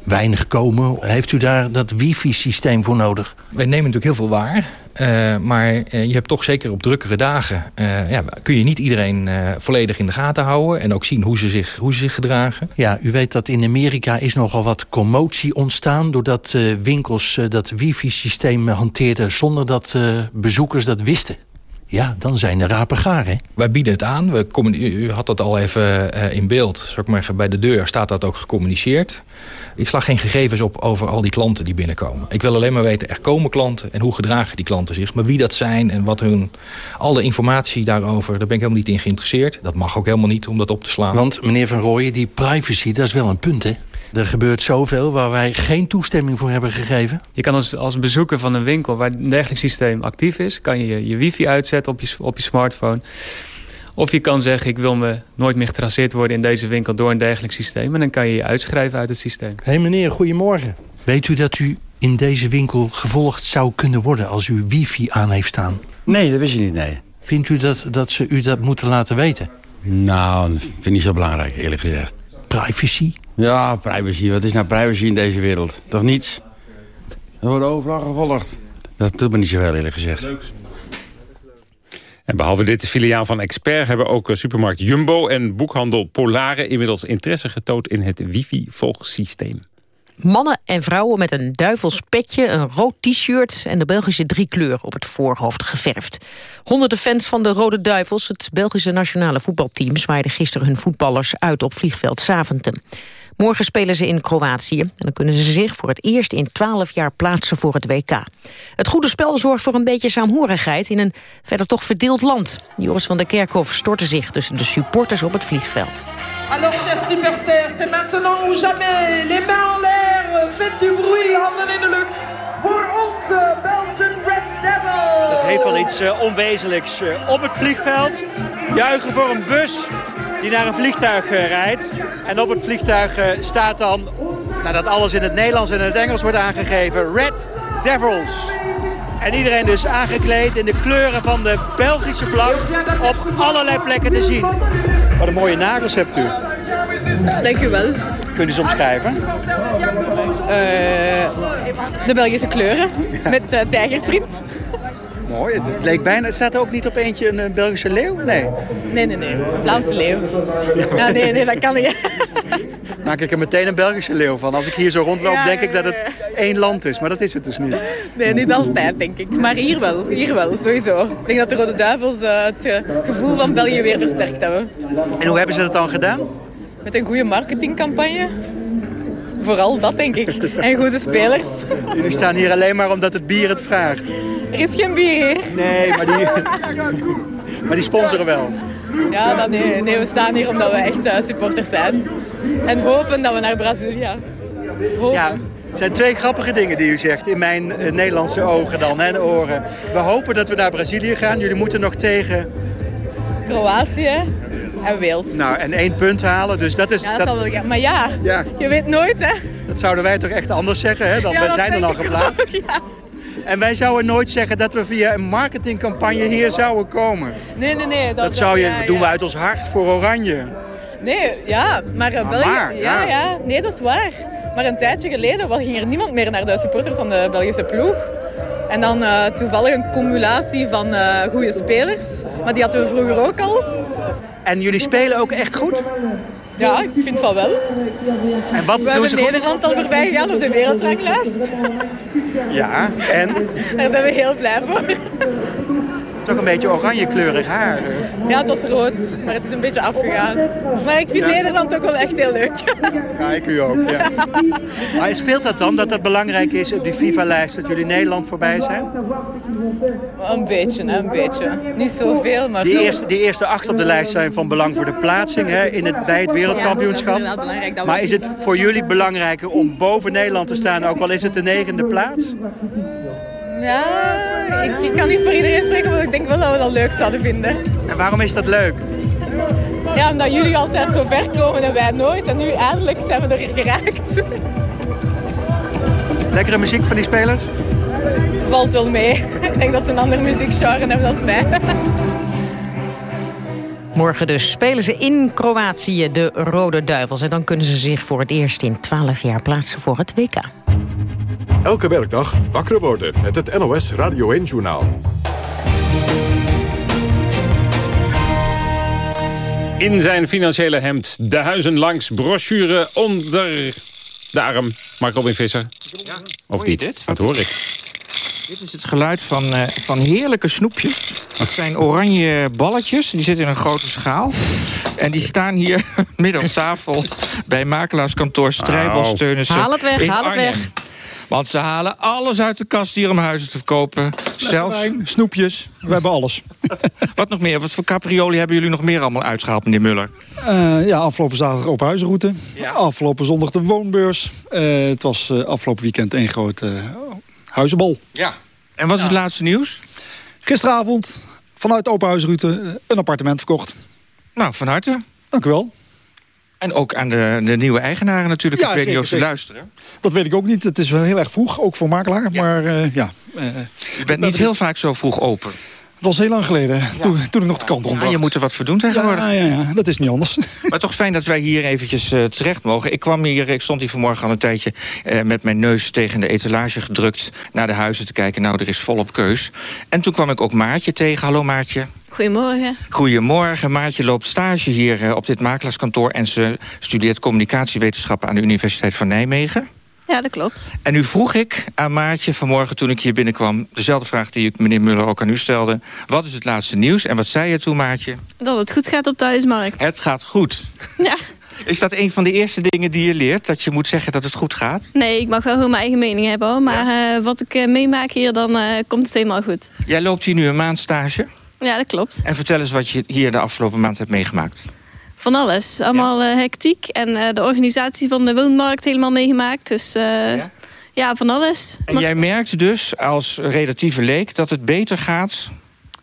weinig komen. Heeft u daar dat wifi-systeem voor nodig? Wij nemen natuurlijk heel veel waar. eh, maar eh, je hebt toch zeker op drukkere dagen... eh, ja, kun je niet iedereen volledig in de gaten houden... en ook zien hoe ze zich, hoe ze zich gedragen. Ja, u weet dat in Amerika is nogal wat commotie ontstaan... doordat winkels dat wifi-systeem hanteerden zonder dat bezoekers dat wisten. ja, dan zijn de rapen gaar, hè? Wij bieden het aan. We u had dat al even in beeld. Zal ik maar bij de deur staat dat ook gecommuniceerd. Ik sla geen gegevens op over al die klanten die binnenkomen. Ik wil alleen maar weten, er komen klanten en hoe gedragen die klanten zich. Maar wie dat zijn en wat hun... Alle informatie daarover, daar ben ik helemaal niet in geïnteresseerd. Dat mag ook helemaal niet om dat op te slaan. Want meneer Van Rooyen, die privacy, dat is wel een punt, hè? Er gebeurt zoveel waar wij geen toestemming voor hebben gegeven. Je kan als, als bezoeker van een winkel waar een dergelijk systeem actief is... kan je je wifi uitzetten op je, op je smartphone. Of je kan zeggen, ik wil me nooit meer getraceerd worden in deze winkel door een dergelijk systeem. En dan kan je je uitschrijven uit het systeem. Hé hey meneer, goedemorgen. Weet u dat u in deze winkel gevolgd zou kunnen worden als u wifi aan heeft staan? Nee, dat wist je niet, nee. Vindt u dat, dat ze u dat moeten laten weten? Nou, dat vind ik niet zo belangrijk, eerlijk gezegd. Privacy? Ja, privacy. Wat is nou privacy in deze wereld? Toch niets? Er wordt overal gevolgd. Dat doet me niet zoveel, eerlijk gezegd. En behalve dit filiaal van Expert hebben ook supermarkt Jumbo en boekhandel Polare inmiddels interesse getoond in het wifi-volgsysteem. Mannen en vrouwen met een duivels petje, een rood t-shirt... en de Belgische driekleur op het voorhoofd geverfd. Honderden fans van de Rode Duivels, het Belgische nationale voetbalteam... zwaaiden gisteren hun voetballers uit op vliegveld Zaventem. Morgen spelen ze in Kroatië en dan kunnen ze zich voor het eerst in 12 jaar plaatsen voor het WK. Het goede spel zorgt voor een beetje saamhorigheid in een verder toch verdeeld land. Joris van der Kerkhof stortte zich tussen de supporters op het vliegveld. Alors chers supporters, c'est maintenant ou jamais. Les mains en l'air, faites du bruit, handen in de lucht. Voor onze Belgian Red Devils. Dat heeft wel iets uh, onwezenlijks. Uh, op het vliegveld juichen voor een bus die naar een vliegtuig uh, rijdt. En op het vliegtuig staat dan, nadat alles in het Nederlands en in het Engels wordt aangegeven, Red Devils. En iedereen dus aangekleed in de kleuren van de Belgische vlag op allerlei plekken te zien. Wat een mooie nagels hebt u. Dank u wel. Kunt u ze omschrijven? Uh, de Belgische kleuren met uh, tijgerprint. Mooi, het, leek bijna... Staat er ook niet op eentje een, een Belgische leeuw? Nee. Nee, nee, nee. Een Vlaamse leeuw. Ja, nee, nee, dat kan niet. Maak ik er meteen een Belgische leeuw van. Als ik hier zo rondloop, ja, denk ik dat het één land is. Maar dat is het dus niet. Nee, niet altijd, denk ik. Maar hier wel. Hier wel, sowieso. Ik denk dat de Rode Duivels uh, het gevoel van België weer versterkt hebben. En hoe hebben ze dat dan gedaan? Met een goede marketingcampagne. Vooral dat, denk ik. En goede spelers. Jullie staan hier alleen maar omdat het bier het vraagt. Er is geen bier hier. Nee, maar die, maar die sponsoren wel. Ja, dan, nee, nee, we staan hier omdat we echt uh, supporters zijn. En hopen dat we naar Brazilië gaan. Hopen. Ja. Het zijn twee grappige dingen die u zegt in mijn uh, Nederlandse ogen dan en oren. We hopen dat we naar Brazilië gaan. Jullie moeten nog tegen... Kroatië en Wales. Nou, en één punt halen, dus dat is... Ja, dat, wel, maar ja, ja, je weet nooit, hè. Dat zouden wij toch echt anders zeggen, hè? Dan ja, we zijn er al geplaatst. Ook, ja. En wij zouden nooit zeggen dat we via een marketingcampagne hier zouden komen. Nee, nee, nee. Dat, dat zou je, doen we uit ons hart voor Oranje. Nee, ja, maar, uh, België... Maar, ja, ja, ja, nee, dat is waar. Maar een tijdje geleden wel, ging er niemand meer naar de supporters van de Belgische ploeg. En dan uh, toevallig een cumulatie van uh, goede spelers. Maar die hadden we vroeger ook al. En jullie spelen ook echt goed? Ja, ik vind van wel. En wat we doen hebben ze Nederland al voorbij gegaan op de wereldranglijst. Ja, en? Daar ben we heel blij voor. Toch een beetje oranjekleurig haar. Ja, het was rood, maar het is een beetje afgegaan. Maar ik vind ja. Nederland ook wel echt heel leuk. Ja, ik u ook. Ja. Maar speelt dat dan, dat het belangrijk is op die FIFA-lijst dat jullie Nederland voorbij zijn? Een beetje, een beetje. Niet zoveel, maar die. Eerste, die eerste acht op de lijst zijn van belang voor de plaatsing hè, in het, bij het wereldkampioenschap. Ja, maar is het voor jullie belangrijker om boven Nederland te staan, ook al is het de negende plaats? Ja, ik, ik, kan niet voor iedereen spreken, maar ik denk wel dat we dat leuk zouden vinden. En waarom is dat leuk? Ja, omdat jullie altijd zo ver komen en wij nooit. En nu eindelijk zijn we er geraakt. Lekkere muziek van die spelers? Valt wel mee. Ik denk dat ze een andere muziekgenre hebben dan wij. Morgen dus spelen ze in Kroatië de Rode Duivels. En dan kunnen ze zich voor het eerst in 12 jaar plaatsen voor het WK. Elke werkdag wakker worden met het NOS Radio 1-journaal. In zijn financiële hemd, de huizen langs, brochure onder de arm. Mark Robin Visser. Ja. Of niet? Dit? Dat hoor ik. Dit is het geluid van, eh, van heerlijke snoepjes. Dat zijn oranje balletjes, die zitten in een grote schaal. En die staan hier midden op tafel bij makelaarskantoor Strijbelsteunissen. Haal het weg, haal het Arnhem. weg. Want ze halen alles uit de kast hier om huizen te verkopen. Zelfs snoepjes, we hebben alles. Wat nog meer? Wat voor caprioli hebben jullie nog meer allemaal uitgehaald, meneer Muller? Eh, ja, afgelopen zaterdag open huizenroute. Afgelopen zondag de woonbeurs. Eh, het was eh, afgelopen weekend één grote huizenbal. Ja. En wat is het laatste nieuws? Gisteravond vanuit de open huisroute eh, een appartement verkocht. Nou, van harte. Dank u wel. En ook aan de, de nieuwe eigenaren natuurlijk. Ja, ik weet niet zeker, of ze zeker. luisteren. Dat weet ik ook niet. Het is wel heel erg vroeg, ook voor makelaar. Maar eh, ja. eh, Je bent niet heel vaak zo vroeg open. Het was heel lang geleden, toen, toen ik nog de kant rond Ja, je moet er wat voor doen tegenwoordig. Ja, ja, ja, dat is niet anders. Maar toch fijn dat wij hier eventjes eh, terecht mogen. Ik kwam hier, ik stond hier vanmorgen al een tijdje met mijn neus tegen de etalage gedrukt naar de huizen te kijken. Nou, er is volop keus. En toen kwam ik ook Maartje tegen. Hallo Maartje. Goedemorgen. Goedemorgen. Maartje loopt stage hier eh, op dit makelaarskantoor en ze studeert communicatiewetenschappen aan de Universiteit van Nijmegen. Ja, dat klopt. En nu vroeg ik aan Maartje vanmorgen toen ik hier binnenkwam... dezelfde vraag die ik meneer Muller ook aan u stelde. Wat is het laatste nieuws? En wat zei je toen, Maartje? Dat het goed gaat op de huismarkt. Het gaat goed. Ja. Is dat een van de eerste dingen die je leert? Dat je moet zeggen dat het goed gaat? Nee, ik mag wel gewoon mijn eigen mening hebben. Maar eh, wat ik eh, meemaak hier, dan komt het helemaal goed. Jij loopt hier nu een maand stage. Ja, dat klopt. En vertel eens wat je hier de afgelopen maand hebt meegemaakt. Van alles. Allemaal eh, hectiek. En eh, de organisatie van de woonmarkt helemaal meegemaakt. Dus eh, ja? van alles. En jij merkt dus als relatieve leek dat het beter gaat.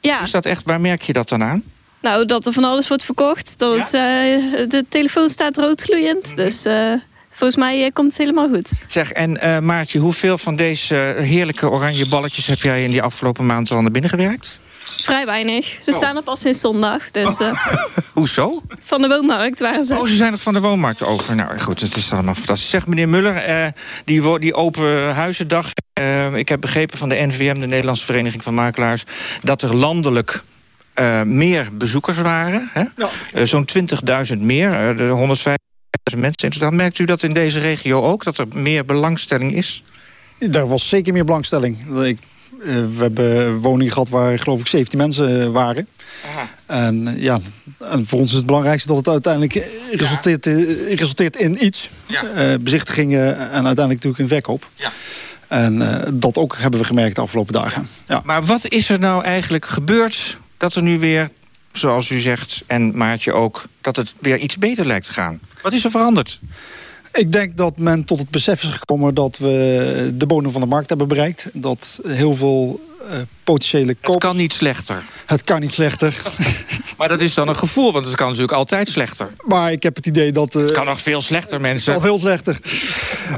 Ja. Is dat echt, waar merk je dat dan aan? Nou, dat er van alles wordt verkocht. Dat het, de telefoon staat roodgloeiend. Dus eh, volgens mij komt het helemaal goed. Zeg, en eh, Maartje, hoeveel van deze heerlijke oranje balletjes... heb jij in die afgelopen maand al naar binnen gewerkt? Vrij weinig. Ze staan er pas sinds zondag. Dus eh, Hoezo? van de woonmarkt waren ze. Oh, ze zijn het van de woonmarkt over. Nou goed, het is allemaal fantastisch. Zeg, meneer Muller, eh, die, die open huizendag... eh, ik heb begrepen van de NVM, de Nederlandse Vereniging van Makelaars... dat er landelijk eh, meer bezoekers waren. Hè? Zo'n 20.000 meer, de 150.000 mensen in totaal. Merkt u dat in deze regio ook, dat er meer belangstelling is? Daar was zeker meer belangstelling. Ik, we hebben woningen gehad waar geloof ik 17 mensen eh, waren. En, eh, ja, en voor ons is het belangrijkste dat het uiteindelijk eh, resulteert, eh, resulteert in iets. Eh, bezichtigingen en uiteindelijk natuurlijk een verkoop. En eh, dat ook hebben we gemerkt de afgelopen dagen. Ja. Maar wat is er nou eigenlijk gebeurd dat er nu weer, zoals u zegt, en Maartje ook... dat het weer iets beter lijkt te gaan? Wat is er veranderd? Ik denk dat men tot het besef is gekomen dat we de bodem van de markt hebben bereikt. Dat heel veel potentiële kopers... Het kan niet slechter. Het kan niet slechter. Maar dat is dan een gevoel, want het kan natuurlijk altijd slechter. Maar ik heb het idee dat... het kan nog veel slechter, mensen. Al veel slechter.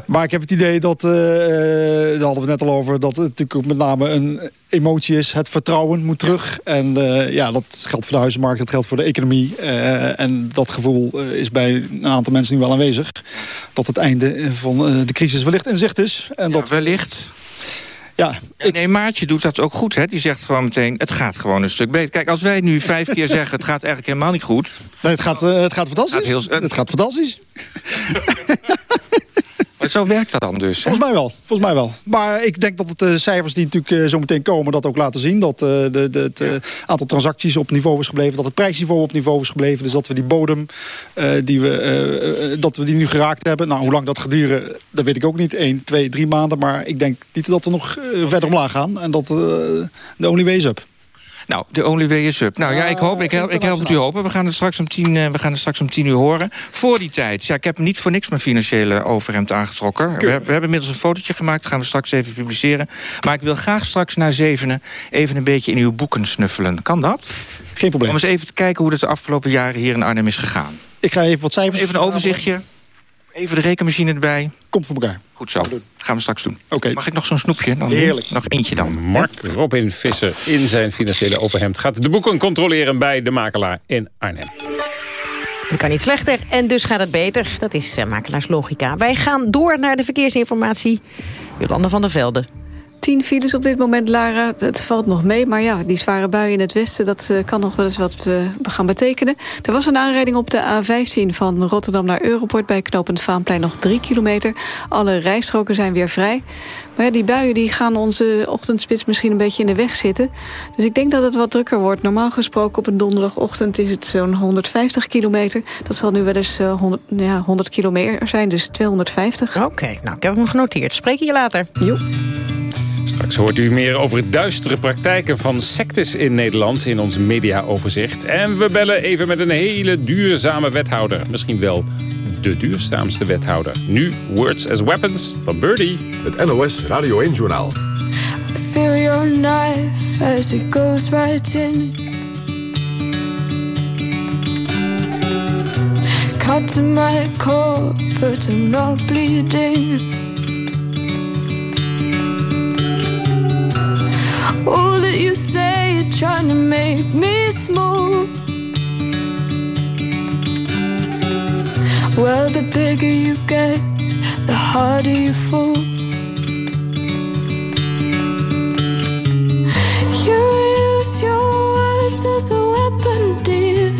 maar ik heb het idee dat, eh, daar hadden we net al over... dat het natuurlijk met name een emotie is. Het vertrouwen moet terug. En eh, ja, dat geldt voor de huizenmarkt, dat geldt voor de economie. Eh, en dat gevoel eh, is bij een aantal mensen nu wel aanwezig. Dat het einde van eh, de crisis wellicht in zicht is. En dat, wellicht. Ja, Ja, nee, Maartje doet dat ook goed. Hè? Die zegt gewoon meteen, het gaat gewoon een stuk beter. Kijk, als wij nu vijf keer zeggen, het gaat eigenlijk helemaal niet goed. Nee, het gaat, eh, het gaat fantastisch. Gaat heel- Het gaat fantastisch. Zo werkt dat dan dus. Volgens mij wel, volgens mij wel. Maar ik denk dat de cijfers die natuurlijk eh, zo meteen komen... dat ook laten zien dat eh, de, de, het eh, aantal transacties op niveau is gebleven... dat het prijsniveau op niveau is gebleven. Dus dat we die bodem, eh, die we, eh, eh, dat we die nu geraakt hebben... nou, hoe lang dat gaat duren, dat weet ik ook niet. 1, 2, 3 maanden. Maar ik denk niet dat we nog eh, verder omlaag gaan. En dat eh, de only way is up. Nou, de only way is up. Nou ja, ik, hoop, ik, help, ik help het u hopen. We gaan het straks om tien, eh, we gaan het straks om tien uur horen. Voor die tijd, ja, ik heb niet voor niks mijn financiële overhemd aangetrokken. We, hebben- we hebben inmiddels een fotootje gemaakt, gaan we straks even publiceren. Maar ik wil graag straks na zevenen even een beetje in uw boeken snuffelen. Kan dat? Geen probleem. Om eens even te kijken hoe het de afgelopen jaren hier in Arnhem is gegaan. Ik ga even wat cijfers... Even een overzichtje. Even de rekenmachine erbij. Komt voor elkaar. Goed zo. Gaan we straks doen. Oké. Mag ik nog zo'n snoepje? Dan Heerlijk. Nog eentje dan. Mark Robin Visser in zijn financiële overhemd... gaat de boeken controleren bij de makelaar in Arnhem. Het kan niet slechter en dus gaat het beter. Dat is eh, makelaarslogica. Wij gaan door naar de verkeersinformatie. Jolanda van der Velde. 10 files op dit moment, Lara. Het valt nog mee, maar ja, die zware buien in het westen... dat uh, kan nog wel eens wat uh, gaan betekenen. Er was een aanrijding op de A15 van Rotterdam naar Europort... bij knooppunt Vaanplein nog 3 kilometer. Alle rijstroken zijn weer vrij. Maar ja, die buien die gaan onze ochtendspits misschien een beetje in de weg zitten. Dus ik denk dat het wat drukker wordt. Normaal gesproken op een donderdagochtend is het zo'n 150 kilometer. Dat zal nu wel eens uh, 100, ja, 100 kilometer zijn, dus 250. Oké, okay, nou ik heb hem genoteerd. Spreek je later. Jo. Straks hoort u meer over duistere praktijken van sectes in Nederland... in ons mediaoverzicht. En we bellen even met een hele duurzame wethouder. Misschien wel de duurzaamste wethouder. Nu Words as Weapons van Birdie. Het NOS Radio 1-journaal. feel your knife as it goes right in. Cut to my core, but I'm not bleeding. All that you say, you're trying to make me small. Well, the bigger you get, the harder you fall. You use your words as a weapon, dear.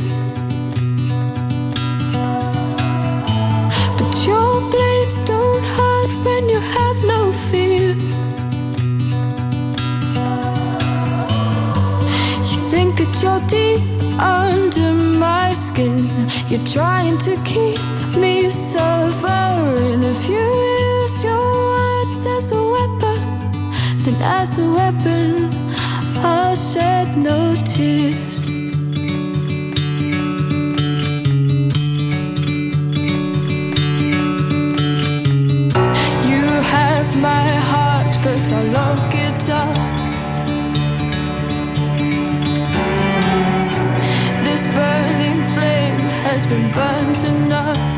But your blades don't hurt when you have that you're deep under my skin. You're trying to keep me suffering. If you use your words as a weapon, then as a weapon, I'll shed no tears. You have my heart, but I'll lock This burning flame has been burnt enough.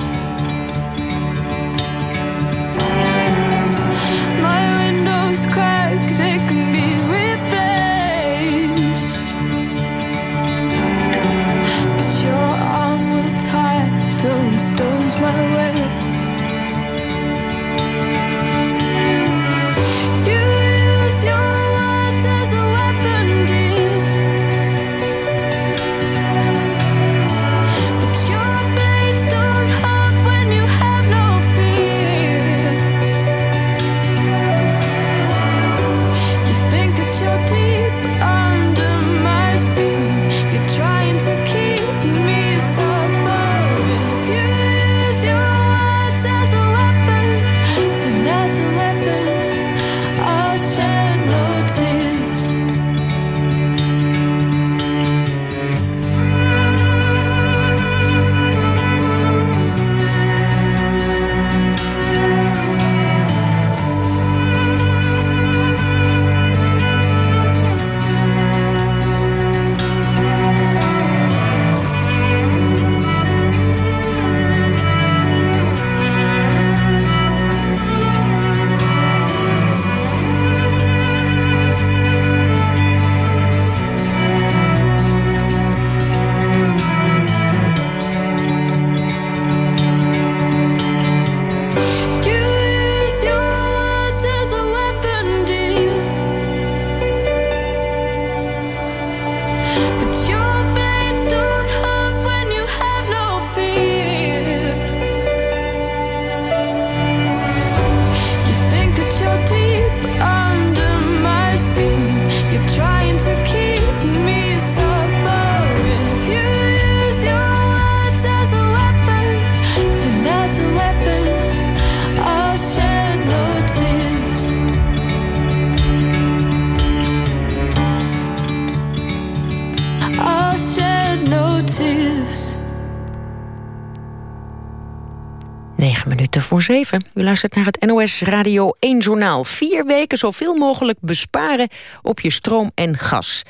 Luistert naar het NOS Radio 1 Journaal. Vier weken zoveel mogelijk besparen op je stroom en gas.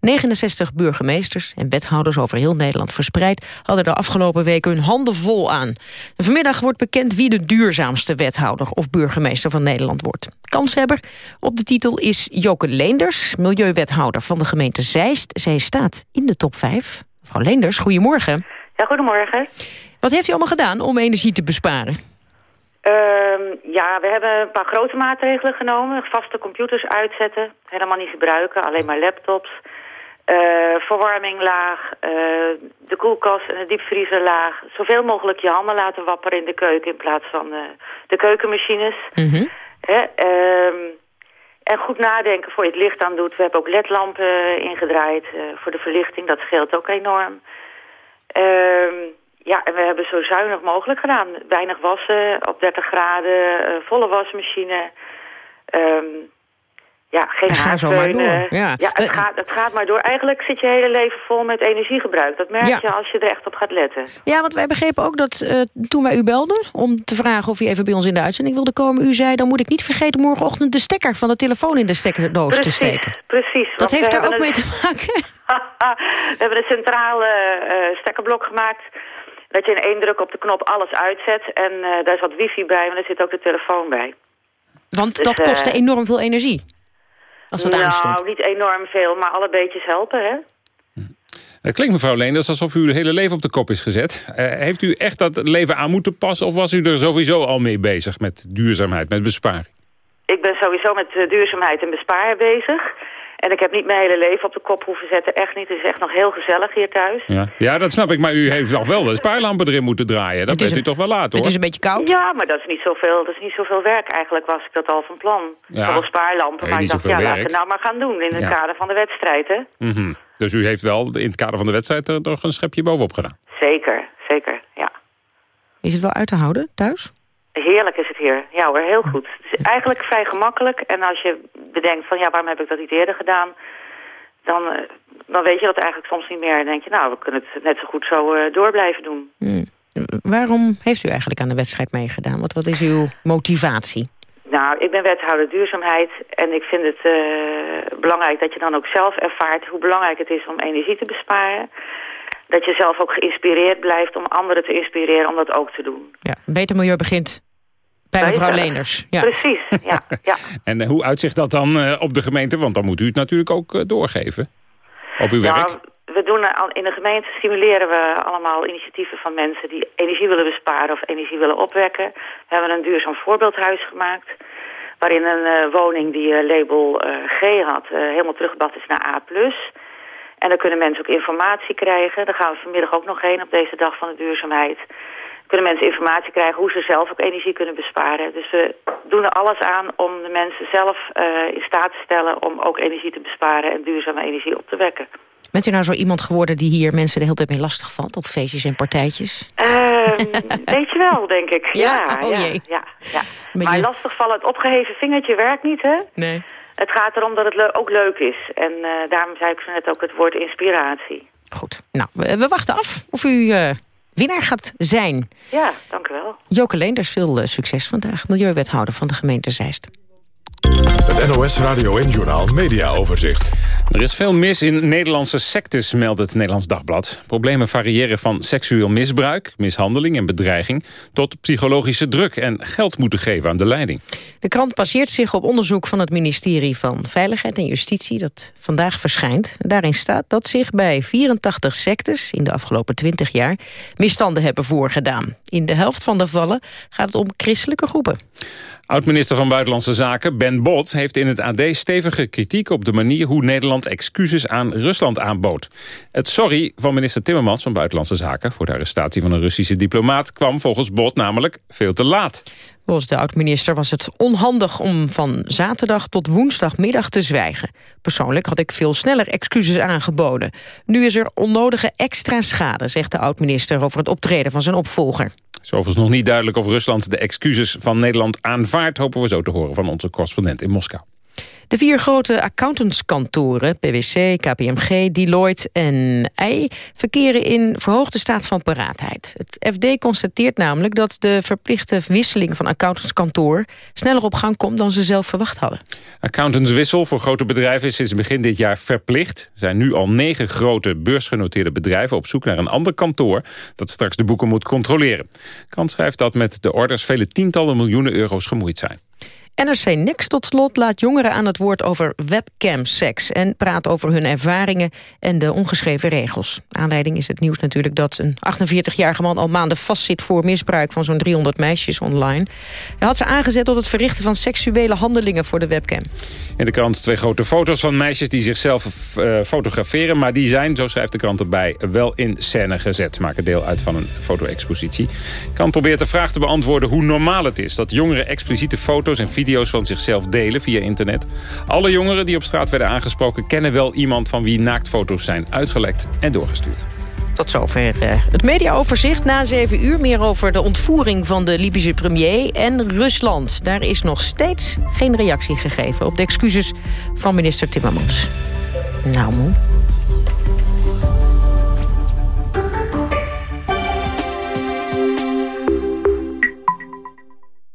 69 burgemeesters en wethouders over heel Nederland verspreid... hadden de afgelopen weken hun handen vol aan. En vanmiddag wordt bekend wie de duurzaamste wethouder... of burgemeester van Nederland wordt. Kanshebber op de titel is Joke Leenders... milieuwethouder van de gemeente Zeist. Zij staat in de top 5. Mevrouw Leenders, goedemorgen. Ja, goedemorgen. Wat heeft u allemaal gedaan om energie te besparen? Ehm, ja, we hebben een paar grote maatregelen genomen. Vaste computers uitzetten, helemaal niet gebruiken, alleen maar laptops. Eh, verwarming laag, eh, de koelkast en de diepvriezer laag. Zoveel mogelijk je handen laten wapperen in de keuken in plaats van eh, de keukenmachines. Hè, ehm, en goed nadenken voor je het licht aan doet. We hebben ook ledlampen ingedraaid voor de verlichting. Dat scheelt ook enorm. Ehm, ja, en we hebben zo zuinig mogelijk gedaan. Weinig wassen, op 30 graden, eh, volle wasmachine. Ehm, ja, geen En ga zo maar door, ja. het, Eh, gaat, het gaat maar door. Eigenlijk zit je hele leven vol met energiegebruik. Dat merk Ja. je als je er echt op gaat letten. Ja, want wij begrepen ook dat eh, toen wij u belden... om te vragen of u even bij ons in de uitzending wilde komen... u zei, dan moet ik niet vergeten morgenochtend de stekker van de telefoon in de stekkerdoos te steken. precies. Dat heeft daar ook mee te maken. we hebben een centrale eh, stekkerblok gemaakt. Dat je in één druk op de knop alles uitzet. En eh, daar zat wifi bij, maar daar zit ook de telefoon bij. Want Dus, dat kostte eh, enorm veel energie. Als dat nou, aanstond. niet enorm veel, maar alle beetjes helpen, hè? Het klinkt mevrouw Leenders alsof u uw hele leven op de kop is gezet. Eh, heeft u echt dat leven aan moeten passen... of was u er sowieso al mee bezig met duurzaamheid, met besparing? Ik ben sowieso met eh, duurzaamheid en besparen bezig. En ik heb niet mijn hele leven op de kop hoeven zetten. Echt niet. Het is echt nog heel gezellig hier thuis. Ja, ja dat snap ik, maar u heeft nog wel de spaarlampen erin moeten draaien. Dat bent u toch wel laat, hoor. een beetje koud. Ja, maar dat is niet zoveel, dat is niet zoveel werk. Eigenlijk was ik dat al van plan. Ja. Wel spaarlampen, Nee, maar ik dacht, ja, laten we het nou maar gaan doen in het Ja. kader van de wedstrijd, hè? Mhm. Dus u heeft wel in het kader van de wedstrijd er nog een schepje bovenop gedaan. Zeker, zeker, ja. Is het wel uit te houden thuis? Heerlijk is het hier. Ja hoor, heel goed. Het is eigenlijk vrij gemakkelijk. En als je bedenkt van, ja, waarom heb ik dat niet eerder gedaan? Dan, eh, dan weet je dat eigenlijk soms niet meer. Dan denk je, nou, we kunnen het net zo goed zo eh, door blijven doen. Hmm. Waarom heeft u eigenlijk aan de wedstrijd meegedaan? Wat, wat is uw motivatie? Nou, ik ben wethouder duurzaamheid en ik vind het eh, belangrijk dat je dan ook zelf ervaart hoe belangrijk het is om energie te besparen. Dat je zelf ook geïnspireerd blijft om anderen te inspireren om dat ook te doen. Ja, beter milieu begint bij mevrouw Beter. Leenders. Ja. Precies, ja. ja. En eh, hoe uitzicht dat dan eh, op de gemeente? Want dan moet u het natuurlijk ook eh, doorgeven. Op uw werk. We doen in de gemeente stimuleren we allemaal initiatieven van mensen die energie willen besparen of energie willen opwekken. We hebben een duurzaam voorbeeldhuis gemaakt. Waarin een woning die label G had helemaal teruggebouwd is naar A+. En dan kunnen mensen ook informatie krijgen. Daar gaan we vanmiddag ook nog heen op deze dag van de duurzaamheid. Kunnen mensen informatie krijgen hoe ze zelf ook energie kunnen besparen. Dus we doen er alles aan om de mensen zelf eh, in staat te stellen om ook energie te besparen en duurzame energie op te wekken. Bent u nou zo iemand geworden die hier mensen de hele tijd mee lastig valt... op feestjes en partijtjes? Ehm, weet je wel, denk ik. Ja? Ja, Oh ja, jee. ja, ja. Maar lastigvallen, het opgeheven vingertje werkt niet, hè? Nee. Het gaat erom dat het le- ook leuk is. En eh, daarom zei ik zo net ook het woord inspiratie. Goed. Nou, we, we wachten af of u winnaar gaat zijn. Ja, dank u wel. Joke Leenders, veel eh, succes vandaag. Milieuwethouder van de gemeente Zeist. Het NOS Radio en Journaal Media Overzicht. Er is veel mis in Nederlandse sectes, meldt het Nederlands Dagblad. Problemen variëren van seksueel misbruik, mishandeling en bedreiging... tot psychologische druk en geld moeten geven aan de leiding. De krant baseert zich op onderzoek van het ministerie van Veiligheid en Justitie... dat vandaag verschijnt. Daarin staat dat zich bij 84 sectes in de afgelopen 20 jaar... misstanden hebben voorgedaan. In de helft van de vallen gaat het om christelijke groepen. Oud-minister van Buitenlandse Zaken Ben Bot heeft in het AD stevige kritiek op de manier hoe Nederland excuses aan Rusland aanbood. Het sorry van minister Timmermans van Buitenlandse Zaken voor de arrestatie van een Russische diplomaat kwam volgens Bot namelijk veel te laat. Volgens de oud-minister was het onhandig om van zaterdag tot woensdagmiddag te zwijgen. Persoonlijk had ik veel sneller excuses aangeboden. Nu is er onnodige extra schade, zegt de oud-minister over het optreden van zijn opvolger. Is overigens nog niet duidelijk of Rusland de excuses van Nederland aanvaardt. Hopen we zo te horen van onze correspondent in Moskou. De vier grote accountantskantoren, PwC, KPMG, Deloitte en EY... verkeren in verhoogde staat van paraatheid. Het FD constateert namelijk dat de verplichte wisseling van accountantskantoor... sneller op gang komt dan ze zelf verwacht hadden. Accountantswissel voor grote bedrijven is sinds begin dit jaar verplicht. Er zijn nu al negen grote beursgenoteerde bedrijven op zoek naar een ander kantoor... dat straks de boeken moet controleren. Kant schrijft dat met de orders vele tientallen miljoenen euro's gemoeid zijn. NRC Next tot slot laat jongeren aan het woord over webcam-seks... en praat over hun ervaringen en de ongeschreven regels. Aanleiding is het nieuws natuurlijk dat een 48-jarige man... al maanden vastzit voor misbruik van zo'n 300 meisjes online. Hij had ze aangezet tot het verrichten van seksuele handelingen voor de webcam. In de krant twee grote foto's van meisjes die zichzelf eh, fotograferen... maar die zijn, zo schrijft de krant erbij, wel in scène gezet. Maken deel uit van een foto-expositie. De probeert de vraag te beantwoorden hoe normaal het is... dat jongeren expliciete foto's en video's van zichzelf delen via internet. Alle jongeren die op straat werden aangesproken... kennen wel iemand van wie naaktfoto's zijn uitgelekt en doorgestuurd. Tot zover uh, het mediaoverzicht. Na zeven uur meer over de ontvoering van de Libische premier en Rusland. Daar is nog steeds geen reactie gegeven op de excuses van minister Timmermans. Nou, moe.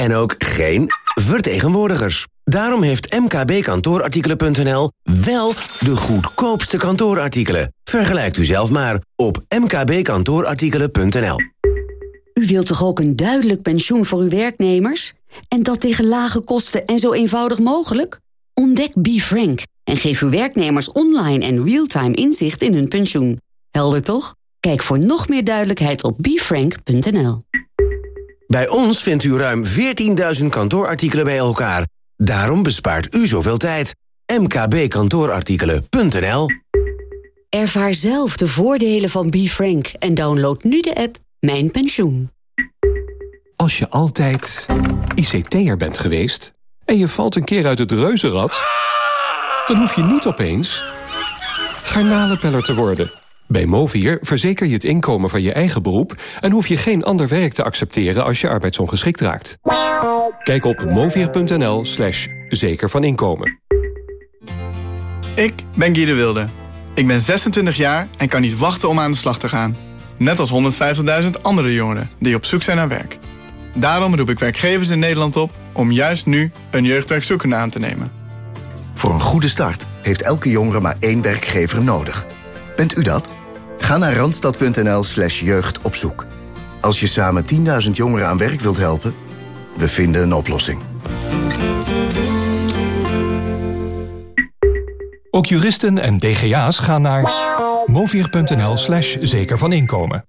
en ook geen vertegenwoordigers. Daarom heeft mkbkantoorartikelen.nl wel de goedkoopste kantoorartikelen. Vergelijkt u zelf maar op mkbkantoorartikelen.nl. U wilt toch ook een duidelijk pensioen voor uw werknemers? En dat tegen lage kosten en zo eenvoudig mogelijk? Ontdek BeFrank en geef uw werknemers online en real-time inzicht in hun pensioen. Helder toch? Kijk voor nog meer duidelijkheid op befrank.nl. Bij ons vindt u ruim 14.000 kantoorartikelen bij elkaar. Daarom bespaart u zoveel tijd. mkbkantoorartikelen.nl Ervaar zelf de voordelen van BeFrank en download nu de app Mijn Pensioen. Als je altijd ICT'er bent geweest en je valt een keer uit het reuzenrad... dan hoef je niet opeens garnalenpeller te worden... Bij Movier verzeker je het inkomen van je eigen beroep... en hoef je geen ander werk te accepteren als je arbeidsongeschikt raakt. Kijk op movier.nl slash zeker van inkomen. Ik ben Guy de Wilde. Ik ben 26 jaar en kan niet wachten om aan de slag te gaan. Net als 150.000 andere jongeren die op zoek zijn naar werk. Daarom roep ik werkgevers in Nederland op om juist nu een jeugdwerkzoekende aan te nemen. Voor een goede start heeft elke jongere maar één werkgever nodig. Bent u dat? Ga naar randstad.nl slash jeugdopzoek. Als je samen 10.000 jongeren aan werk wilt helpen, we vinden een oplossing. Ook juristen en DGA's gaan naar movier.nl slash zeker van inkomen.